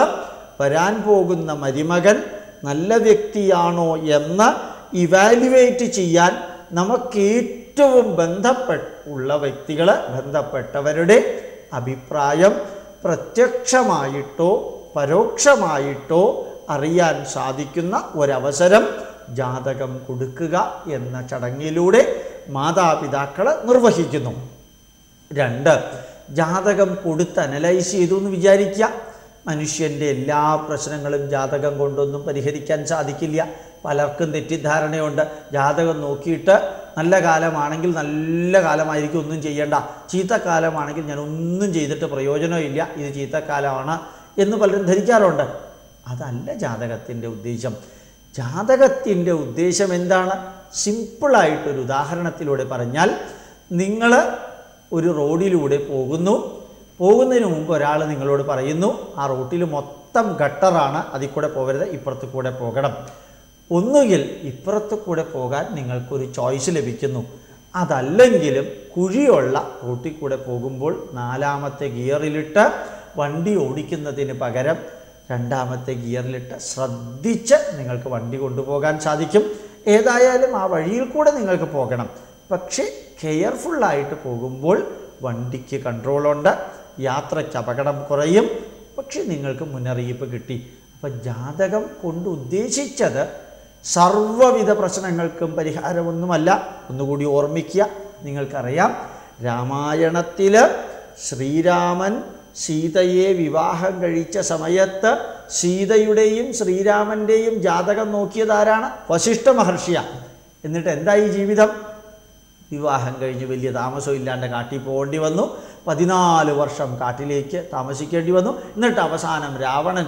വരാൻ പോകുന്ന മരിമകൻ നല്ല വ്യക്തിയാണോ എന്ന് ഇവാലുവേറ്റ് ചെയ്യാൻ നമുക്ക് ഏറ്റവും ബന്ധപ്പെട്ടുള്ള വ്യക്തികൾ ബന്ധപ്പെട്ടവരുടെ അഭിപ്രായം പ്രത്യക്ഷമായിട്ടോ പരോക്ഷമായിട്ടോ അറിയാൻ സാധിക്കുന്ന ഒരവസരം ജാതകം കൊടുക്കുക എന്ന ചടങ്ങിലൂടെ മാതാപിതാക്കൾ നിർവഹിക്കുന്നു. രണ്ട് ജാതകം കൊടുത്ത് അനലൈസ് ചെയ്തു എന്ന് വിചാരിക്കുക. മനുഷ്യന്റെ എല്ലാ പ്രശ്നങ്ങളും ജാതകം കൊണ്ടൊന്നും പരിഹരിക്കാൻ സാധിക്കില്ല. പലർക്കും തെറ്റിദ്ധാരണയുണ്ട്. ജാതകം നോക്കിയിട്ട് നല്ല കാലമാണെങ്കിൽ നല്ല കാലമായിരിക്കും ഒന്നും ചെയ്യേണ്ട. ചീത്തക്കാലമാണെങ്കിൽ ഞാൻ ഒന്നും ചെയ്തിട്ട് പ്രയോജനമില്ല. ഇത് ചീത്തക്കാലമാണ് എന്ന് പലരും ധരിക്കാറുണ്ട്. അതല്ല ജാതകത്തിന്റെ ഉദ്ദേശം. ജാതകത്തിന്റെ ഉദ്ദേശം എന്താണ്? സിമ്പിളായിട്ടൊരു ഉദാഹരണത്തിലൂടെ പറഞ്ഞാൽ നിങ്ങൾ ഒരു റോഡിലൂടെ പോകുന്നു. പോകുന്നതിന് മുമ്പ് ഒരാൾ നിങ്ങളോട് പറയുന്നു ആ റോട്ടിൽ മൊത്തം ഗട്ടറാണ് അതിൽ കൂടെ പോകരുത് ഇപ്പുറത്ത് കൂടെ പോകണം. ഒന്നുകിൽ ഇപ്പുറത്ത് കൂടെ പോകാൻ നിങ്ങൾക്കൊരു ചോയ്സ് ലഭിക്കുന്നു. അതല്ലെങ്കിലും കുഴിയുള്ള റോട്ടിൽ കൂടെ പോകുമ്പോൾ നാലാമത്തെ ഗിയറിലിട്ട് വണ്ടി ഓടിക്കുന്നതിന് പകരം രണ്ടാമത്തെ ഗിയറിലിട്ട് ശ്രദ്ധിച്ച് നിങ്ങൾക്ക് വണ്ടി കൊണ്ടുപോകാൻ സാധിക്കും. ഏതായാലും ആ വഴിയിൽ കൂടെ നിങ്ങൾക്ക് പോകണം. പക്ഷേ കെയർഫുള്ളായിട്ട് പോകുമ്പോൾ വണ്ടിക്ക് കൺട്രോളുണ്ട് യാത്രയ്ക്ക് അപകടം കുറയും. പക്ഷെ നിങ്ങൾക്ക് മുന്നറിയിപ്പ് കിട്ടി. അപ്പം ജാതകം കൊണ്ട് ഉദ്ദേശിച്ചത് സർവവിധ പ്രശ്നങ്ങൾക്കും പരിഹാരമൊന്നുമല്ല. ഒന്നുകൂടി ഓർമ്മിക്കുക. നിങ്ങൾക്കറിയാം. രാമായണത്തിൽ ശ്രീരാമൻ സീതയെ വിവാഹം കഴിച്ച സമയത്ത് സീതയുടെയും ശ്രീരാമന്റെയും ജാതകം നോക്കിയതാരാണ്? വശിഷ്ഠ മഹർഷിയ. എന്നിട്ട് എന്തായി ജീവിതം? വിവാഹം കഴിഞ്ഞ് വലിയ താമസം ഇല്ലാണ്ട് കാട്ടിൽ പോകേണ്ടി വന്നു. പതിനാല് വർഷം കാട്ടിലേക്ക് താമസിക്കേണ്ടി വന്നു. എന്നിട്ട് അവസാനം രാവണൻ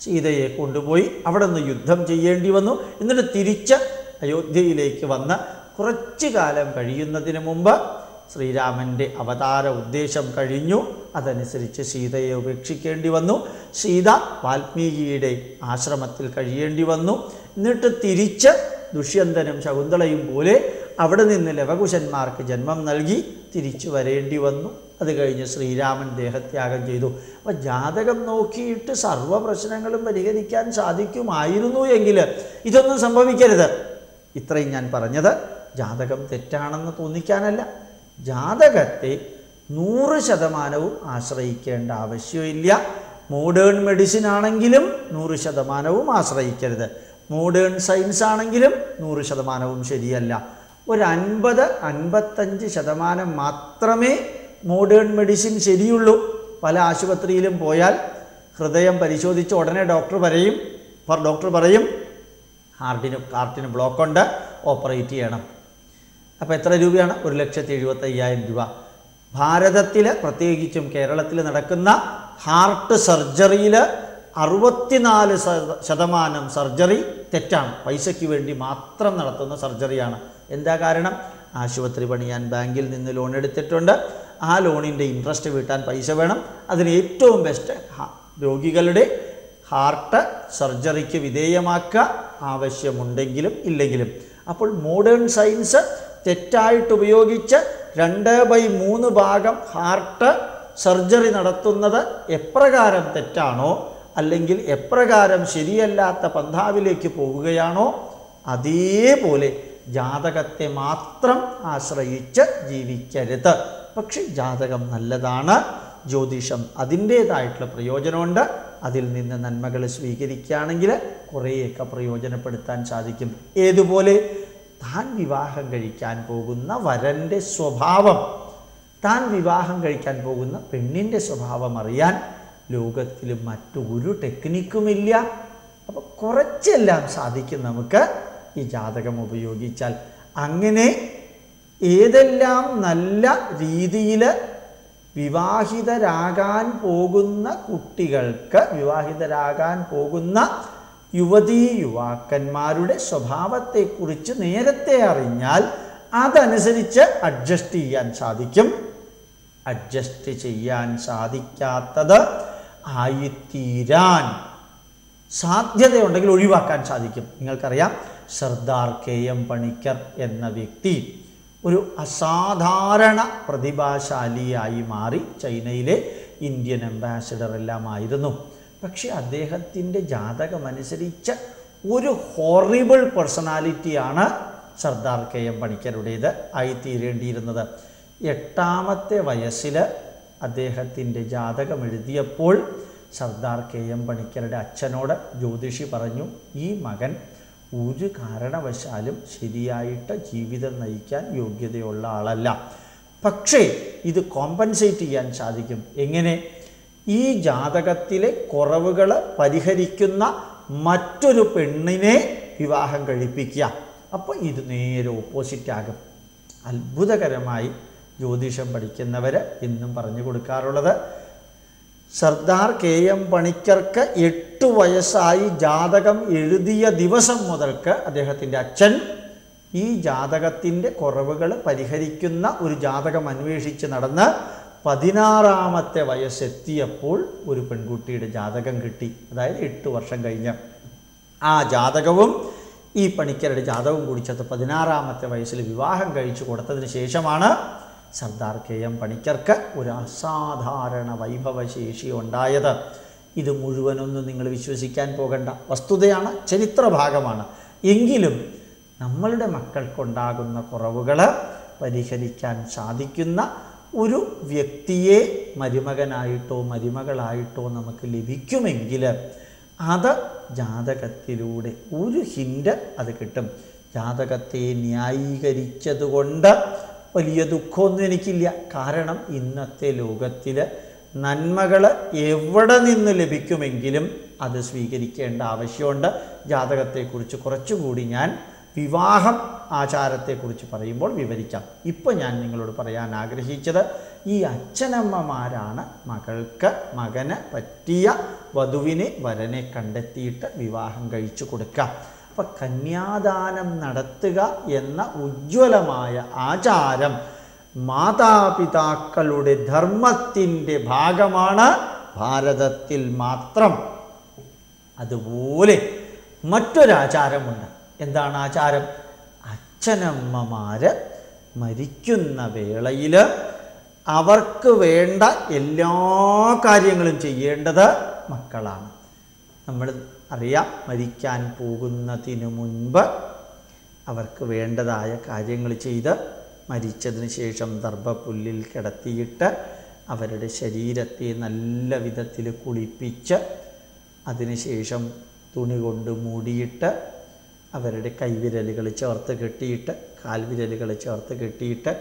സീതയെ കൊണ്ടുപോയി അവിടെ നിന്ന് യുദ്ധം ചെയ്യേണ്ടി വന്നു. എന്നിട്ട് തിരിച്ച് അയോധ്യയിലേക്ക് വന്ന് കുറച്ചു കാലം കഴിയുന്നതിന് മുമ്പ് ശ്രീരാമന്റെ അവതാര ഉദ്ദേശം കഴിഞ്ഞു. അതനുസരിച്ച് സീതയെ ഉപേക്ഷിക്കേണ്ടി വന്നു. സീത വാൽമീകിയുടെ ആശ്രമത്തിൽ കഴിയേണ്ടി വന്നു. എന്നിട്ട് തിരിച്ച് ദുഷ്യന്തനും ശകുന്തളയും പോലെ അവിടെ നിന്ന് ലവകുശന്മാർക്ക് ജന്മം നൽകി തിരിച്ചു വരേണ്ടി വന്നു. അത് കഴിഞ്ഞ് ശ്രീരാമൻ ദേഹത്യാഗം ചെയ്തു. അപ്പം ജാതകം നോക്കിയിട്ട് സർവ പ്രശ്നങ്ങളും പരിഹരിക്കാൻ സാധിക്കുമായിരുന്നു എങ്കിൽ ഇതൊന്നും സംഭവിക്കരുത്. ഇത്രയും ഞാൻ പറഞ്ഞത്. ജാതകം തെറ്റാണെന്ന് തോന്നിക്കാനല്ല. ജാതകത്തെ നൂറ് ശതമാനവും ആശ്രയിക്കേണ്ട ആവശ്യമില്ല. മോഡേൺ മെഡിസിൻ ആണെങ്കിലും നൂറ് ശതമാനവും ആശ്രയിക്കരുത്. മോഡേൺ സയൻസ് ആണെങ്കിലും നൂറ് ശതമാനവും ശരിയല്ല. ഒരു അൻപത് അൻപത്തഞ്ച് ശതമാനം മാത്രമേ മോഡേൺ മെഡിസിൻ ശരിയുള്ളൂ. പല ആശുപത്രിയിലും പോയാൽ ഹൃദയം പരിശോധിച്ച് ഉടനെ ഡോക്ടർ പറയും. ഡോക്ടർ പറയും ഹാർട്ടിന് ഹാർട്ടിന് ബ്ലോക്കുണ്ട് ഓപ്പറേറ്റ് ചെയ്യണം. അപ്പോൾ എത്ര രൂപയാണ്? ഒരു ലക്ഷത്തി എഴുപത്തയ്യായിരം രൂപ. ഭാരതത്തിൽ പ്രത്യേകിച്ചും കേരളത്തിൽ നടക്കുന്ന ഹാർട്ട് സർജറിയിൽ അറുപത്തിനാല് ശത- ശതമാനം സർജറി തെറ്റാണ്. പൈസയ്ക്ക് വേണ്ടി മാത്രം നടത്തുന്ന സർജറിയാണ്. എന്താ കാരണം? ആശുപത്രി പണിയാൻ ബാങ്കിൽ നിന്ന് ലോൺ എടുത്തിട്ടുണ്ട്. ആ ലോണിന്റെ ഇൻട്രസ്റ്റ് വീട്ടാൻ പൈസ വേണം. അതിന് ഏറ്റവും ബെസ്റ്റ് രോഗികളുടെ ഹാർട്ട് സർജറിക്ക് വിധേയമാക്കുക ആവശ്യമുണ്ടെങ്കിലും ഇല്ലെങ്കിലും. അപ്പോൾ മോഡേൺ സയൻസ് തെറ്റായിട്ട് ഉപയോഗിച്ച് രണ്ട് ബൈ മൂന്ന് ഭാഗം ഹാർട്ട് സർജറി നടത്തുന്നത് എപ്രകാരം തെറ്റാണോ? അല്ലെങ്കിൽ എപ്രകാരം ശരിയല്ലാത്ത പന്ഥാവിലേക്ക് പോവുകയാണോ? അതേപോലെ ജാതകത്തെ മാത്രം ആശ്രയിച്ച് ജീവിക്കരുത്. പക്ഷെ ജാതകം നല്ലതാണ്. ജ്യോതിഷം അതിന്റേതായിട്ടുള്ള പ്രയോജനമുണ്ട്. അതിൽ നിന്ന് നന്മകൾ സ്വീകരിക്കുകയാണെങ്കിൽ കുറേയൊക്കെ പ്രയോജനപ്പെടുത്താൻ സാധിക്കും. ഏതുപോലെ? താൻ വിവാഹം കഴിക്കാൻ പോകുന്ന വരന്റെ സ്വഭാവം താൻ വിവാഹം കഴിക്കാൻ പോകുന്ന പെണ്ണിന്റെ സ്വഭാവം അറിയാൻ ലോകത്തിൽ മറ്റൊരു ടെക്നിക്കുമില്ല. അപ്പോൾ കുറച്ചെല്ലാം സാധിക്കും നമുക്ക് ഈ ജാതകം ഉപയോഗിച്ചാൽ. അങ്ങനെ ഏതെല്ലാം നല്ല രീതിയിൽ വിവാഹിതരാകാൻ പോകുന്ന കുട്ടികൾക്ക് വിവാഹിതരാകാൻ പോകുന്ന യുവതീ യുവാക്കന്മാരുടെ സ്വഭാവത്തെക്കുറിച്ച് നേരത്തെ അറിഞ്ഞാൽ അതനുസരിച്ച് അഡ്ജസ്റ്റ് ചെയ്യാൻ സാധിക്കും. അഡ്ജസ്റ്റ് ചെയ്യാൻ സാധിക്കാത്തത് ആയിത്തീരാൻ സാധ്യതയുണ്ടെങ്കിൽ ഒഴിവാക്കാൻ സാധിക്കും. നിങ്ങൾക്കറിയാം സർദാർ കെ എം പണിക്കർ എന്ന വ്യക്തി ഒരു അസാധാരണ പ്രതിഭാശാലിയായി മാറി ചൈനയിലെ ഇന്ത്യൻ അംബാസിഡർ എല്ലാമായിരുന്നു. പക്ഷെ അദ്ദേഹത്തിന്റെ ജാതകമനുസരിച്ച് ഒരു ഹോറിബിൾ പേഴ്സണാലിറ്റിയാണ് സർദാർ കെ എം പണിക്കരുടേത് ആയിത്തീരേണ്ടിയിരുന്നത്. എട്ടാമത്തെ വയസ്സിൽ അദ്ദേഹത്തിന്റെ ജാതകം എഴുതിയപ്പോൾ സർദാർ കെ എം പണിക്കരുടെ അച്ഛനോട് ജ്യോതിഷി പറഞ്ഞു ഈ മകൻ ഒരു കാരണവശാലും ശരിയായിട്ട് ജീവിതം നയിക്കാൻ യോഗ്യതയുള്ള ആളല്ല. പക്ഷേ ഇത് കോമ്പൻസേറ്റ് ചെയ്യാൻ സാധിക്കും. എങ്ങനെ? ഈ ജാതകത്തിലെ കുറവുകൾ പരിഹരിക്കുന്ന മറ്റൊരു പെണ്ണിനെ വിവാഹം കഴിപ്പിക്കുക. അപ്പോൾ ഇത് നേരെ ഓപ്പോസിറ്റ് ആകും. അത്ഭുതകരമായി ജ്യോതിഷം പഠിക്കുന്നവർ എന്നും പറഞ്ഞു കൊടുക്കാറുള്ളത്. സർദാർ കെ എം പണിക്കർക്ക് എട്ട് വയസ്സായി ജാതകം എഴുതിയ ദിവസം മുതൽക്ക് അദ്ദേഹത്തിന്റെ അച്ഛൻ ഈ ജാതകത്തിന്റെ കുറവുകൾ പരിഹരിക്കുന്ന ഒരു ജാതകം അന്വേഷിച്ച് നടന്ന് പതിനാറാമത്തെ വയസ്സെത്തിയപ്പോൾ ഒരു പെൺകുട്ടിയുടെ ജാതകം കിട്ടി. അതായത് എട്ട് വർഷം കഴിഞ്ഞ. ആ ജാതകവും ഈ പണിക്കരുടെ ജാതകവും കൂടി പതിനാറാമത്തെ വയസ്സിൽ വിവാഹം കഴിച്ചു കൊടുത്തതിന് ശേഷമാണ് സർദാർ കെ എം പണിക്കർക്ക് ഒരു അസാധാരണ വൈഭവശേഷി ഉണ്ടായത്. ഇത് മുഴുവനൊന്നും നിങ്ങൾ വിശ്വസിക്കാൻ പോകണ്ട. വസ്തുതയാണ് ചരിത്ര ഭാഗമാണ് എങ്കിലും നമ്മളുടെ മക്കൾക്കുണ്ടാകുന്ന കുറവുകൾ പരിഹരിക്കാൻ സാധിക്കുന്ന ഒരു വ്യക്തിയെ മരുമകനായിട്ടോ മരുമകളായിട്ടോ നമുക്ക് ലഭിക്കുമെങ്കിൽ അത് ജാതകത്തിലൂടെ ഒരു ഹിന്റ് അത് കിട്ടും. ജാതകത്തെ ന്യായീകരിച്ചതുകൊണ്ട് വലിയ ദുഃഖമൊന്നും എനിക്കില്ല. കാരണം ഇന്നത്തെ ലോകത്തിൽ നന്മകൾ എവിടെ നിന്ന് ലഭിക്കുമെങ്കിലും അത് സ്വീകരിക്കേണ്ട ആവശ്യമുണ്ട്. ജാതകത്തെക്കുറിച്ച് കുറച്ചുകൂടി ഞാൻ വിവാഹം ആചാരത്തെക്കുറിച്ച് പറയുമ്പോൾ വിവരിക്കാം. ഇപ്പോൾ ഞാൻ നിങ്ങളോട് പറയാൻ ആഗ്രഹിച്ചത് ഈ അച്ഛനമ്മമാരാണ് മകൾക്ക് മകന് പറ്റിയ വധുവിനെ വരനെ കണ്ടെത്തിയിട്ട് വിവാഹം കഴിച്ചു കൊടുക്കുക. അപ്പം കന്യാദാനം നടത്തുക എന്ന ഉജ്ജ്വലമായ ആചാരം മാതാപിതാക്കളുടെ ധർമ്മത്തിന്റെ ഭാഗമാണ് ഭാരതത്തിൽ മാത്രം. അതുപോലെ മറ്റൊരാചാരമുണ്ട്. എന്താണ് ആചാരം? അച്ഛനമ്മമാര് മരിക്കുന്ന വേളയിൽ അവർക്ക് വേണ്ട എല്ലാ കാര്യങ്ങളും ചെയ്യേണ്ടത് മക്കളാണ്. നമ്മൾ അറിയാം മരിക്കാൻ പോകുന്നതിന് മുൻപ് അവർക്ക് വേണ്ടതായ കാര്യങ്ങൾ ചെയ്ത് മരിച്ചതിന് ശേഷം ദർഭപ്പുല്ലിൽ കിടത്തിയിട്ട് അവരുടെ ശരീരത്തെ നല്ല വിധത്തിൽ കുളിപ്പിച്ച് അതിനുശേഷം തുണി കൊണ്ട് മൂടിയിട്ട് അവരുടെ കൈവിരലുകൾ ചേർത്ത് കെട്ടിയിട്ട് കാൽവിരലുകൾ ചേർത്ത് കെട്ടിയിട്ട്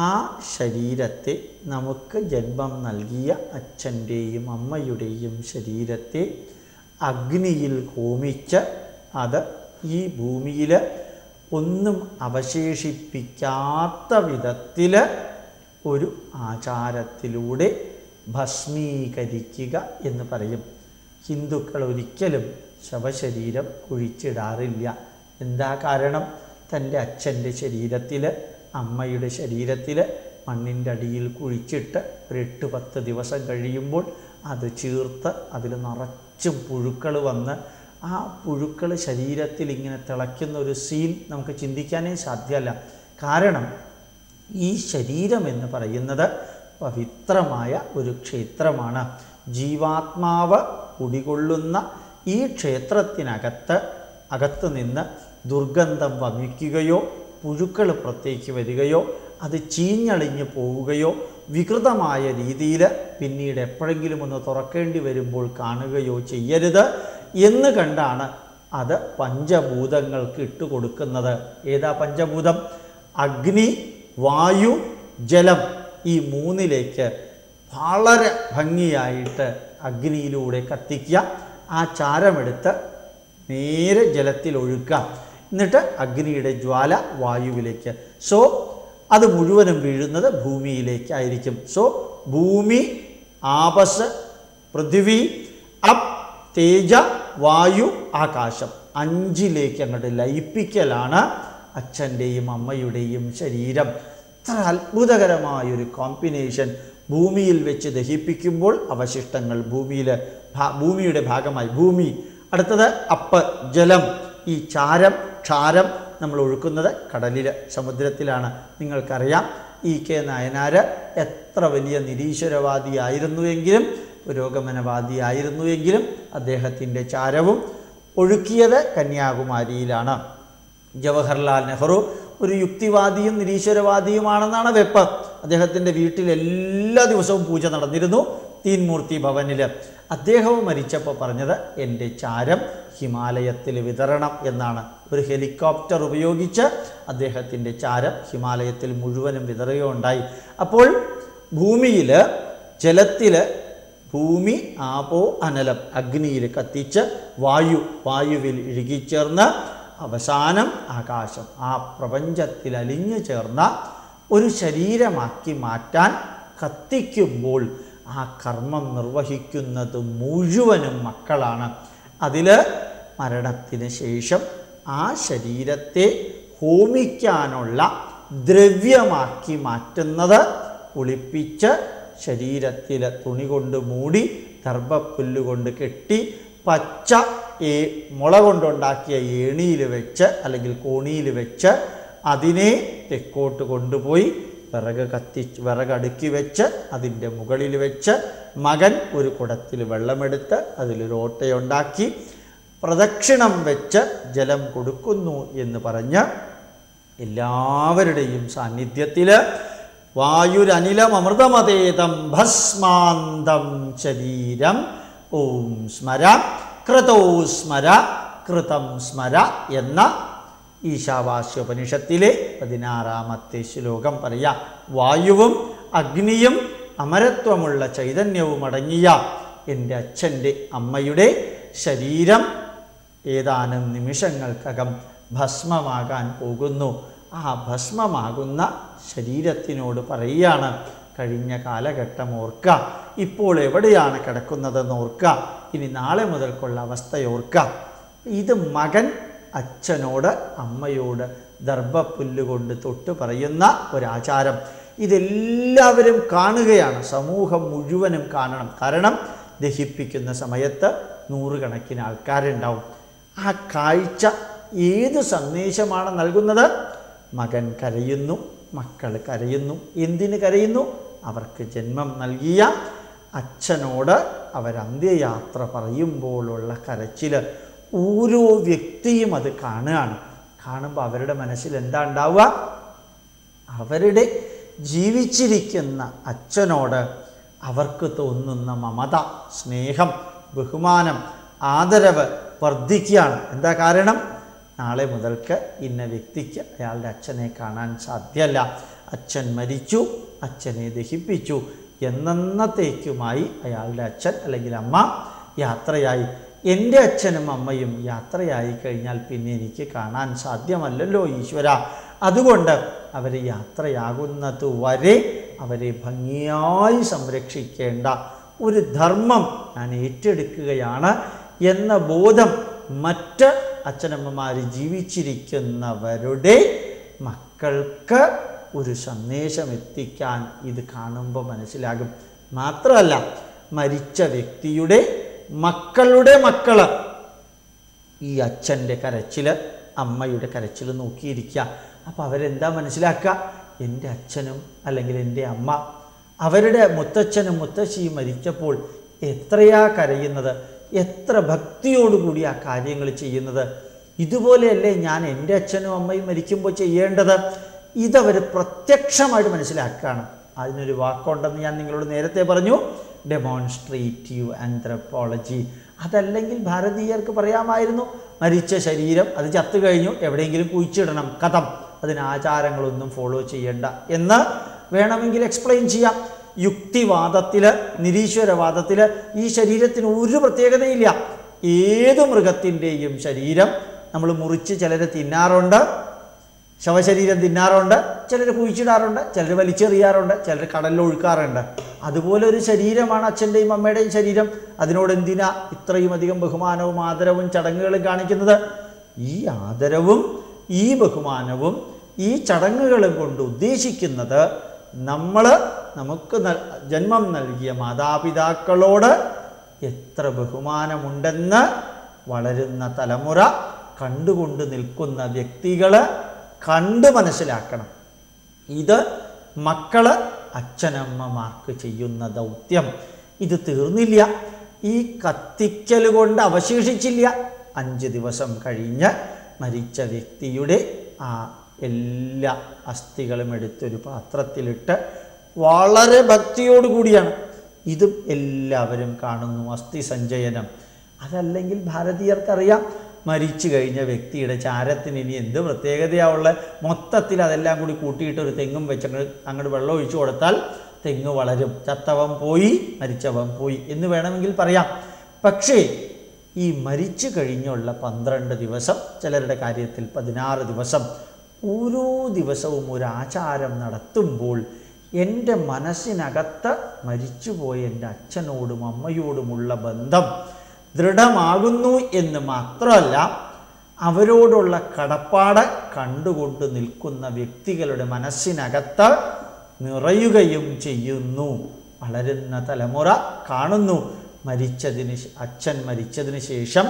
ആ ശരീരത്തെ നമുക്ക് ജന്മം നൽകിയ അച്ഛന്റെയും അമ്മയുടെയും ശരീരത്തെ അഗ്നിയിൽ ഹോമിച്ച് അത് ഈ ഭൂമിയിൽ ഒന്നും അവശേഷിപ്പിക്കാത്ത വിധത്തിൽ ഒരു ആചാരത്തിലൂടെ ഭസ്മീകരിക്കുക എന്ന് പറയും. ഹിന്ദുക്കൾ ഒരിക്കലും ശവശരീരം കുഴിച്ചിടാറില്ല. എന്താ കാരണം? തന്റെ അച്ഛന്റെ ശരീരത്തിൽ അമ്മയുടെ ശരീരത്തിൽ മണ്ണിന്റെ അടിയിൽ കുഴിച്ചിട്ട് ഒരു എട്ട് പത്ത് ദിവസം കഴിയുമ്പോൾ അത് ചീർത്ത് അതിൽ നിറച്ചും പുഴുക്കൾ വന്ന് ആ പുഴുക്കൾ ശരീരത്തിൽ ഇങ്ങനെ തിളയ്ക്കുന്ന ഒരു സീൻ നമുക്ക് ചിന്തിക്കാനേ സാധ്യമല്ല. കാരണം ഈ ശരീരം എന്ന് പറയുന്നത് പവിത്രമായ ഒരു ക്ഷേത്രമാണ്. ജീവാത്മാവ് കുടികൊള്ളുന്ന ഈ ക്ഷേത്രത്തിനകത്ത് അകത്ത് നിന്ന് ദുർഗന്ധം വമിക്കുകയോ പുഴുക്കൾ പുറത്തേക്ക് വരികയോ അത് ചീഞ്ഞളിഞ്ഞ് പോവുകയോ വികൃതമായ രീതിയിൽ പിന്നീട് എപ്പോഴെങ്കിലും ഒന്ന് തുറക്കേണ്ടി വരുമ്പോൾ കാണുകയോ ചെയ്യരുത് എന്ന് കണ്ടാണ് അത് പഞ്ചഭൂതങ്ങൾക്ക് ഇട്ടുകൊടുക്കുന്നത് ഏതാ പഞ്ചഭൂതം? അഗ്നി വായു ജലം. ഈ മൂന്നിലേക്ക് വളരെ ഭംഗിയായിട്ട് അഗ്നിയിലൂടെ കത്തിക്കുക. ആ ചാരമെടുത്ത് നേരെ ജലത്തിൽ ഒഴുക്കാം എന്നിട്ട് അഗ്നിയുടെ ജ്വാല വായുവിലേക്ക്. സോ അത് മുഴുവനും വീഴുന്നത് ഭൂമിയിലേക്കായിരിക്കും. സോ ഭൂമി ആപസ് പൃഥ്വി അപ് തേജ വായു ആകാശം. അഞ്ചിലേക്ക് അങ്ങോട്ട് ലയിപ്പിക്കലാണ് അച്ഛന്റെയും അമ്മയുടെയും ശരീരം. ഇത്ര അത്ഭുതകരമായൊരു കോമ്പിനേഷൻ ഭൂമിയിൽ വെച്ച് ദഹിപ്പിക്കുമ്പോൾ അവശിഷ്ടങ്ങൾ ഭൂമിയിൽ ഭൂമിയുടെ ഭാഗമായി. ഭൂമി. അടുത്തത് അപ്പ് ജലം. ഈ ചാരം ക്ഷാരം നമ്മൾ ഒഴുക്കുന്നത് കടലിൽ സമുദ്രത്തിലാണ്. നിങ്ങൾക്കറിയാം ഇ കെ നായനാർ എത്ര വലിയ നിരീശ്വരവാദിയായിരുന്നുവെങ്കിലും പുരോഗമനവാദിയായിരുന്നുവെങ്കിലും അദ്ദേഹത്തിന്റെ ചാരവും ഒഴുക്കിയത് കന്യാകുമാരിയിലാണ്. ജവഹർലാൽ നെഹ്റു ഒരു യുക്തിവാദിയും നിരീശ്വരവാദിയുമാണെന്നാണ് വെപ്പ്. അദ്ദേഹത്തിന്റെ വീട്ടിൽ എല്ലാ ദിവസവും പൂജ നടന്നിരുന്നു തീൻമൂർത്തി ഭവനിൽ അദ്ദേഹവും മരിച്ചപ്പോൾ പറഞ്ഞത് എന്റെ ചാരം ഹിമാലയത്തിൽ വിതരണം എന്നാണ്. ഒരു ഹെലികോപ്റ്റർ ഉപയോഗിച്ച് അദ്ദേഹത്തിന്റെ ചാരം ഹിമാലയത്തിൽ മുഴുവനും വിതറുകയുണ്ടായി. അപ്പോൾ ഭൂമിയിൽ ജലത്തിൽ ഭൂമി ആപോ അനലം അഗ്നിയിൽ കത്തിച്ച് വായു വായുവിൽ ഇഴുകിച്ചേർന്ന് അവസാനം ആകാശം ആ പ്രപഞ്ചത്തിൽ അലിഞ്ഞു ചേർന്ന ഒരു ശരീരമാക്കി മാറ്റാൻ കത്തിക്കുമ്പോൾ ആ കർമ്മം നിർവഹിക്കുന്നത് മുഴുവനും മക്കളാണ്. അതിൽ മരണത്തിന് ശേഷം ആ ശരീരത്തെ ഹോമിക്കാനുള്ള ദ്രവ്യമാക്കി മാറ്റുന്നത് കുളിപ്പിച്ച് ശരീരത്തിൽ തുണി കൊണ്ട് മൂടി ദർഭപ്പുല്ല് കൊണ്ട് കെട്ടി പച്ച ഈ മുള കൊണ്ടുണ്ടാക്കിയ ഏണിയിൽ വെച്ച് അല്ലെങ്കിൽ കോണിയിൽ വെച്ച് അതിനെ തെക്കോട്ട് കൊണ്ടുപോയി വിറക് കത്തി വിറകടുക്കി വെച്ച് അതിന്റെ മുകളിൽ വെച്ച് മകൻ ഒരു കുടത്തിൽ വെള്ളമെടുത്ത് അതിലൊരു ഓട്ടയുണ്ടാക്കി പ്രദക്ഷിണം വെച്ച് ജലം കൊടുക്കുന്നു എന്ന് പറഞ്ഞ് എല്ലാവരുടെയും സാന്നിധ്യത്തിൽ വായുരനിലം അമൃതമതേതം ഭസ്മാന്തം ശരീരം. ഓം സ്മര. കൃതോ സ്മര. കൃതം സ്മര എന്ന ഈശാവാസ്യോപനിഷത്തിലെ പതിനാറാമത്തെ ശ്ലോകം പറയാം വായുവും അഗ്നിയും അമരത്വമുള്ള ചൈതന്യവും അടങ്ങിയ എന്റെ അച്ഛന്റെ അമ്മയുടെ ശരീരം ഏതാനും നിമിഷങ്ങൾക്കകം ഭസ്മമാകാൻ പോകുന്നു. ആ ഭസ്മമാകുന്ന ശരീരത്തിനോട് പറയുകയാണ് കഴിഞ്ഞ കാലഘട്ടം ഓർക്കുക ഇപ്പോൾ എവിടെയാണ് കിടക്കുന്നതെന്ന് ഓർക്കുക ഇനി നാളെ മുതൽക്കുള്ള അവസ്ഥയോർക്കുക ഇത് മകൻ അച്ഛനോട് അമ്മയോട് ദർഭപ്പുല്ലുകൊണ്ട് തൊട്ട് പറയുന്ന ഒരാചാരം. ഇതെല്ലാവരും കാണുകയാണ്. സമൂഹം മുഴുവനും കാണണം. കാരണം ദഹിപ്പിക്കുന്ന സമയത്ത് നൂറുകണക്കിന് ആൾക്കാരുണ്ടാവും. ആ കാഴ്ച ഏത് സന്ദേശമാണ് നൽകുന്നത്? മകൻ കരയുന്നു മക്കൾ കരയുന്നു. എന്തിന് കരയുന്നു? അവർക്ക് ജന്മം നൽകിയ അച്ഛനോട് അവർ അന്ത്യയാത്ര പറയുമ്പോഴുള്ള കരച്ചിൽ ഓരോ വ്യക്തിയും അത് കാണുകയാണ്. കാണുമ്പോൾ അവരുടെ മനസ്സിൽ എന്താ ഉണ്ടാവുക? അവരുടെ ജീവിച്ചിരിക്കുന്ന അച്ഛനോട് അവർക്ക് തോന്നുന്ന മമത സ്നേഹം ബഹുമാനം ആദരവ് വർദ്ധിക്കുകയാണ്. എന്താ കാരണം? നാളെ മുതൽക്ക് ഇന്ന വ്യക്തിക്ക് അയാളുടെ അച്ഛനെ കാണാൻ സാധ്യമല്ല. അച്ഛൻ മരിച്ചു അച്ഛനെ ദഹിപ്പിച്ചു. എന്നത്തേക്കുമായി അയാളുടെ അച്ഛൻ അല്ലെങ്കിൽ അമ്മ യാത്രയായി. എന്റെ അച്ഛനും അമ്മയും യാത്രയായി കഴിഞ്ഞാൽ പിന്നെ എനിക്ക് കാണാൻ സാധ്യമല്ലല്ലോ ഈശ്വര. അതുകൊണ്ട് അവർ യാത്രയാകുന്നത് വരെ അവരെ ഭംഗിയായി സംരക്ഷിക്കേണ്ട ഒരു ധർമ്മം ഞാൻ ഏറ്റെടുക്കുകയാണ് എന്ന ബോധം മറ്റ് അച്ഛനമ്മമാർ ജീവിച്ചിരിക്കുന്നവരുടെ മക്കൾക്ക് ഒരു സന്ദേശം എത്തിക്കാൻ ഇത് കാണുമ്പോൾ മനസ്സിലാകും. മാത്രമല്ല മരിച്ച വ്യക്തിയുടെ മക്കളുടെ മക്കൾ. ഈ അച്ഛന്റെ കരച്ചിൽ അമ്മയുടെ കരച്ചിൽ നോക്കിയിരിക്കുക അപ്പോൾ അവരെന്താ മനസ്സിലാക്കുക എന്റെ അച്ഛനും അല്ലെങ്കിൽ എന്റെ അമ്മ അവരുടെ മുത്തച്ഛനും മുത്തശ്ശിയും മരിച്ചപ്പോൾ എത്രയാ കരയുന്നത്? എത്ര ഭക്തിയോടുകൂടി ആ കാര്യങ്ങൾ ചെയ്യുന്നത്? ഇതുപോലെയല്ലേ ഞാൻ എന്റെ അച്ഛനും അമ്മയും മരിക്കുമ്പോൾ ചെയ്യേണ്ടത്? ഇതവർ പ്രത്യക്ഷമായിട്ട് മനസ്സിലാക്കുകയാണ് അതിനൊരു വാക്കുണ്ടെന്ന് ഞാൻ നിങ്ങളോട് നേരത്തെ പറഞ്ഞു. ഡെമോൺസ്ട്രേറ്റീവ് ആന്ത്രപ്പോളജി അതല്ലെങ്കിൽ ഭാരതീയർക്ക് പറയാമായിരുന്നു മരിച്ച ശരീരം അത് ചത്തു കഴിഞ്ഞു എവിടെയെങ്കിലും കുഴിച്ചിടണം കഥം. അതിന് ആചാരങ്ങളൊന്നും ഫോളോ ചെയ്യേണ്ട എന്ന് വേണമെങ്കിൽ എക്സ്പ്ലെയിൻ ചെയ്യാം. യുക്തിവാദത്തിൽ നിരീശ്വരവാദത്തിൽ ഈ ശരീരത്തിന് ഒരു പ്രത്യേകതയില്ല. ഏത് മൃഗത്തിന്റെയും ശരീരം നമ്മൾ മുറിച്ച് ചിലരെ തിന്നാറുണ്ട്. ശവശരീരം തിന്നാറുണ്ട് ചിലർ കുഴിച്ചിടാറുണ്ട് ചിലർ വലിച്ചെറിയാറുണ്ട് ചിലർ കടലിൽ ഒഴുക്കാറുണ്ട് അതുപോലെ ഒരു ശരീരമാണ് അച്ഛന്റെയും അമ്മയുടെയും ശരീരം. അതിനോട് എന്തിനാ ഇത്രയും അധികം ബഹുമാനവും ആദരവും ചടങ്ങുകളും കാണിക്കുന്നത്? ഈ ആദരവും ഈ ബഹുമാനവും ഈ ചടങ്ങുകളും കൊണ്ട് ഉദ്ദേശിക്കുന്നത് നമ്മൾ നമുക്ക് ജന്മം നൽകിയ മാതാപിതാക്കളോട് എത്ര ബഹുമാനമുണ്ടെന്ന് വളരുന്ന തലമുറ കണ്ടുകൊണ്ട് നിൽക്കുന്ന വ്യക്തികൾ കണ്ട് മനസ്സിലാക്കണം. ഇത് മക്കൾ അച്ഛനമ്മമാർക്ക് ചെയ്യുന്ന ദൗത്യം. ഇത് തീർന്നില്ല. ഈ കത്തിക്കൽ കൊണ്ട് അവശേഷിച്ചില്ല. അഞ്ച് ദിവസം കഴിഞ്ഞ് മരിച്ച വ്യക്തിയുടെ ആ എല്ലാ അസ്ഥികളും എടുത്തൊരു പാത്രത്തിലിട്ട് വളരെ ഭക്തിയോടുകൂടിയാണ് ഇതും എല്ലാവരും കാണുന്നു. അസ്ഥി സഞ്ചയനം. അതല്ലെങ്കിൽ ഭാരതീയർക്കറിയാം. മരിച്ചു കഴിഞ്ഞ വ്യക്തിയുടെ ചാരത്തിന് ഇനി എന്ത് പ്രത്യേകതയാവുള്ള മൊത്തത്തിൽ അതെല്ലാം കൂടി കൂട്ടിയിട്ട് ഒരു തെങ്ങും വെച്ചങ്ങ് അങ്ങോട്ട് വെള്ളം ഒഴിച്ചു കൊടുത്താൽ തെങ്ങ് വളരും. ചത്തവൻ പോയി മരിച്ചവൻ പോയി എന്ന് വേണമെങ്കിൽ പറയാം. പക്ഷേ ഈ മരിച്ചു കഴിഞ്ഞുള്ള പന്ത്രണ്ട് ദിവസം ചിലരുടെ കാര്യത്തിൽ പതിനാറ് ദിവസം ഓരോ ദിവസവും ഒരു ആചാരം നടത്തുമ്പോൾ എന്റെ മനസ്സിനകത്ത് മരിച്ചുപോയ എന്റെ അച്ഛനോടും അമ്മയോടുമുള്ള ബന്ധം ദൃഢമാകുന്നു എന്ന് മാത്രമല്ല അവരോടുള്ള കടപ്പാട് കണ്ടുകൊണ്ട് നിൽക്കുന്ന വ്യക്തികളുടെ മനസ്സിനകത്ത് നിറയുകയും ചെയ്യുന്നു. വളരുന്ന തലമുറ കാണുന്നു. മരിച്ചതിന് അച്ഛൻ മരിച്ചതിന് ശേഷം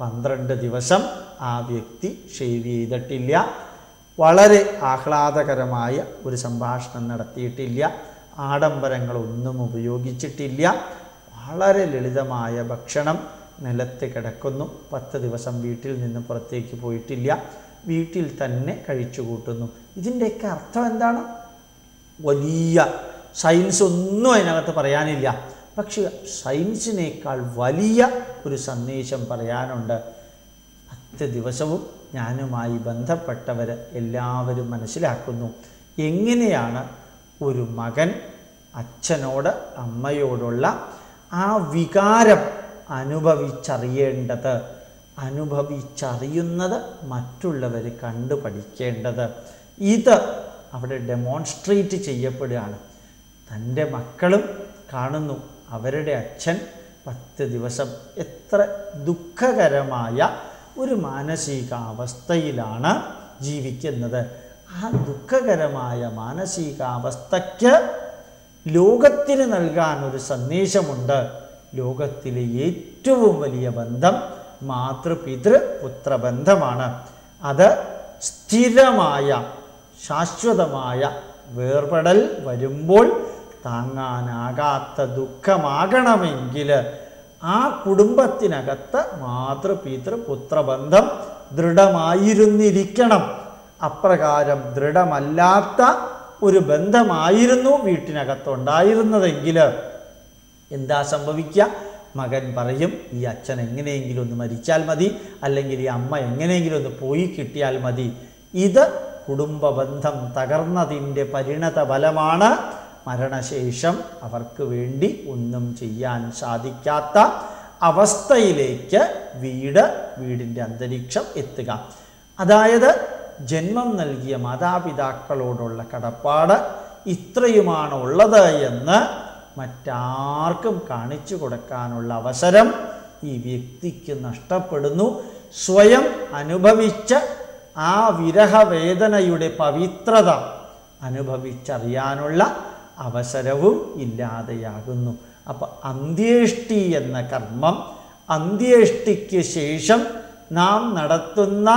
പന്ത്രണ്ട് ദിവസം ആ വ്യക്തി ഷേവ് ചെയ്തിട്ടില്ല. വളരെ ആഹ്ലാദകരമായ ഒരു സംഭാഷണം നടത്തിയിട്ടില്ല. ആഡംബരങ്ങളൊന്നും ഉപയോഗിച്ചിട്ടില്ല. വളരെ ലളിതമായ ഭക്ഷണം നിലത്ത് കിടക്കുന്നു. പത്ത് ദിവസം വീട്ടിൽ നിന്ന് പുറത്തേക്ക് പോയിട്ടില്ല. വീട്ടിൽ തന്നെ കഴിച്ചു കൂട്ടുന്നു. ഇതിന്റെയൊക്കെ അർത്ഥം എന്താണ്? വലിയ സയൻസ് ഒന്നും അതിനകത്ത് പറയാനില്ല. പക്ഷേ സയൻസിനേക്കാൾ വലിയ ഒരു സന്ദേശം പറയാനുണ്ട്. പത്ത് ദിവസവും ഞാനുമായി ബന്ധപ്പെട്ടവർ എല്ലാവരും മനസ്സിലാക്കുന്നു. എങ്ങനെയാണ് ഒരു മകൻ അച്ഛനോട് അമ്മയോടുള്ള ആ വികാരം അനുഭവിച്ചറിയേണ്ടത് അനുഭവിച്ചറിയുന്നത് മറ്റുള്ളവർ കണ്ടു പഠിക്കേണ്ടത് ഇത് അവിടെ ഡെമോൺസ്ട്രേറ്റ് ചെയ്യപ്പെടുകയാണ്. തന്റെ മക്കളും കാണുന്നു അവരുടെ അച്ഛൻ പത്ത് ദിവസം എത്ര ദുഃഖകരമായ ഒരു മാനസികാവസ്ഥയിലാണ് ജീവിക്കുന്നത്. ആ ദുഃഖകരമായ മാനസികാവസ്ഥയ്ക്ക് ലോകത്തിന് നൽകാൻ ഒരു സന്ദേശമുണ്ട്. ലോകത്തിലെ ഏറ്റവും വലിയ ബന്ധം മാതൃപിതൃ പുത്രബന്ധമാണ്. അത് സ്ഥിരമായ ശാശ്വതമായ വേർപെടൽ വരുമ്പോൾ താങ്ങാനാകാത്ത ദുഃഖമാകണമെങ്കിൽ ആ കുടുംബത്തിനകത്ത് മാതൃപിതൃ പുത്രബന്ധം ദൃഢമായിരുന്നിരിക്കണം. അപ്രകാരം ദൃഢമല്ലാത്ത ഒരു ബന്ധമായിരുന്നു വീട്ടിനകത്തുണ്ടായിരുന്നതെങ്കിൽ എന്താ സംഭവിക്കുക? മകൻ പറയും ഈ അച്ഛൻ എങ്ങനെയെങ്കിലും ഒന്ന് മരിച്ചാൽ മതി അല്ലെങ്കിൽ ഈ അമ്മ എങ്ങനെയെങ്കിലും ഒന്ന് പോയി കിട്ടിയാൽ മതി. ഇത് കുടുംബ ബന്ധം തകർന്നതിന്റെ പരിണത ഫലമാണ് മരണശേഷം അവർക്ക് വേണ്ടി ഒന്നും ചെയ്യാൻ സാധിക്കാത്ത അവസ്ഥയിലേക്ക് വീട് വീടിന്റെ അന്തരീക്ഷം എത്തുക. അതായത് ജന്മം നൽകിയ മാതാപിതാക്കളോടുള്ള കടപ്പാട് ഇത്രയുമാണ് ഉള്ളത് എന്ന് മറ്റാർക്കും കാണിച്ചു കൊടുക്കാനുള്ള അവസരം ഈ വ്യക്തിക്ക് നഷ്ടപ്പെടുന്നു. സ്വയം അനുഭവിച്ച ആ വിരഹവേദനയുടെ പവിത്രത അനുഭവിച്ചറിയാനുള്ള അവസരവും ഇല്ലാതെയാകുന്നു. അപ്പം അന്ത്യേഷ്ടി എന്ന കർമ്മം അന്ത്യേഷ്ടിക്ക് ശേഷം നാം നടത്തുന്ന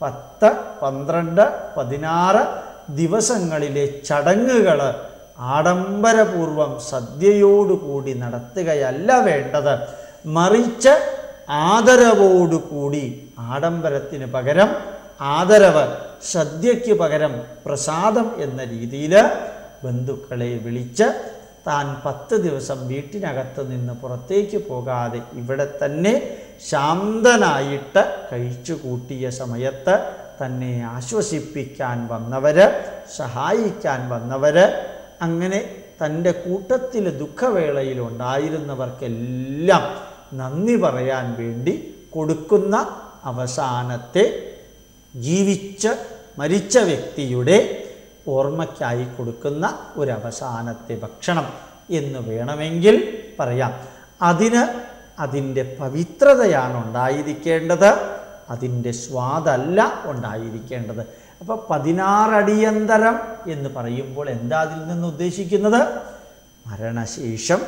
പത്ത് പന്ത്രണ്ട് പതിനാറ് ദിവസങ്ങളിലെ ചടങ്ങുകൾ ആഡംബരപൂർവം സദ്യയോടുകൂടി നടത്തുകയല്ല വേണ്ടത്. മറിച്ച് ആദരവോടുകൂടി ആഡംബരത്തിന് പകരം ആദരവ് സദ്യയ്ക്ക് പകരം പ്രസാദം എന്ന രീതിയിൽ ബന്ധുക്കളെ വിളിച്ച് താൻ പത്ത് ദിവസം വീട്ടിനകത്ത് നിന്ന് പുറത്തേക്ക് പോകാതെ ഇവിടെ തന്നെ ശാന്തനായിട്ട് കഴിച്ചു കൂട്ടിയ സമയത്ത് തന്നെ ആശ്വസിപ്പിക്കാൻ വന്നവർ സഹായിക്കാൻ വന്നവർ അങ്ങനെ തന്റെ കൂട്ടത്തിൽ ദുഃഖവേളയിലുണ്ടായിരുന്നവർക്കെല്ലാം നന്ദി പറയാൻ വേണ്ടി കൊടുക്കുന്ന അവസാനത്തെ ജീവിച്ച് മരിച്ച വ്യക്തിയുടെ ഓർമ്മയ്ക്കായി കൊടുക്കുന്ന ഒരു അവസാനത്തെ ഭക്ഷണം എന്ന് വേണമെങ്കിൽ പറയാം. അതിന് അതിന്റെ പവിത്രതയാണ് ഉണ്ടായിരിക്കേണ്ടത്. അതിന്റെ സ്വാദല്ല ഉണ്ടായിരിക്കേണ്ടത്. അപ്പോൾ പതിനാറടിയന്തരം എന്ന് പറയുമ്പോൾ എന്താ അതിൽ നിന്ന് ഉദ്ദേശിക്കുന്നത്? മരണശേഷം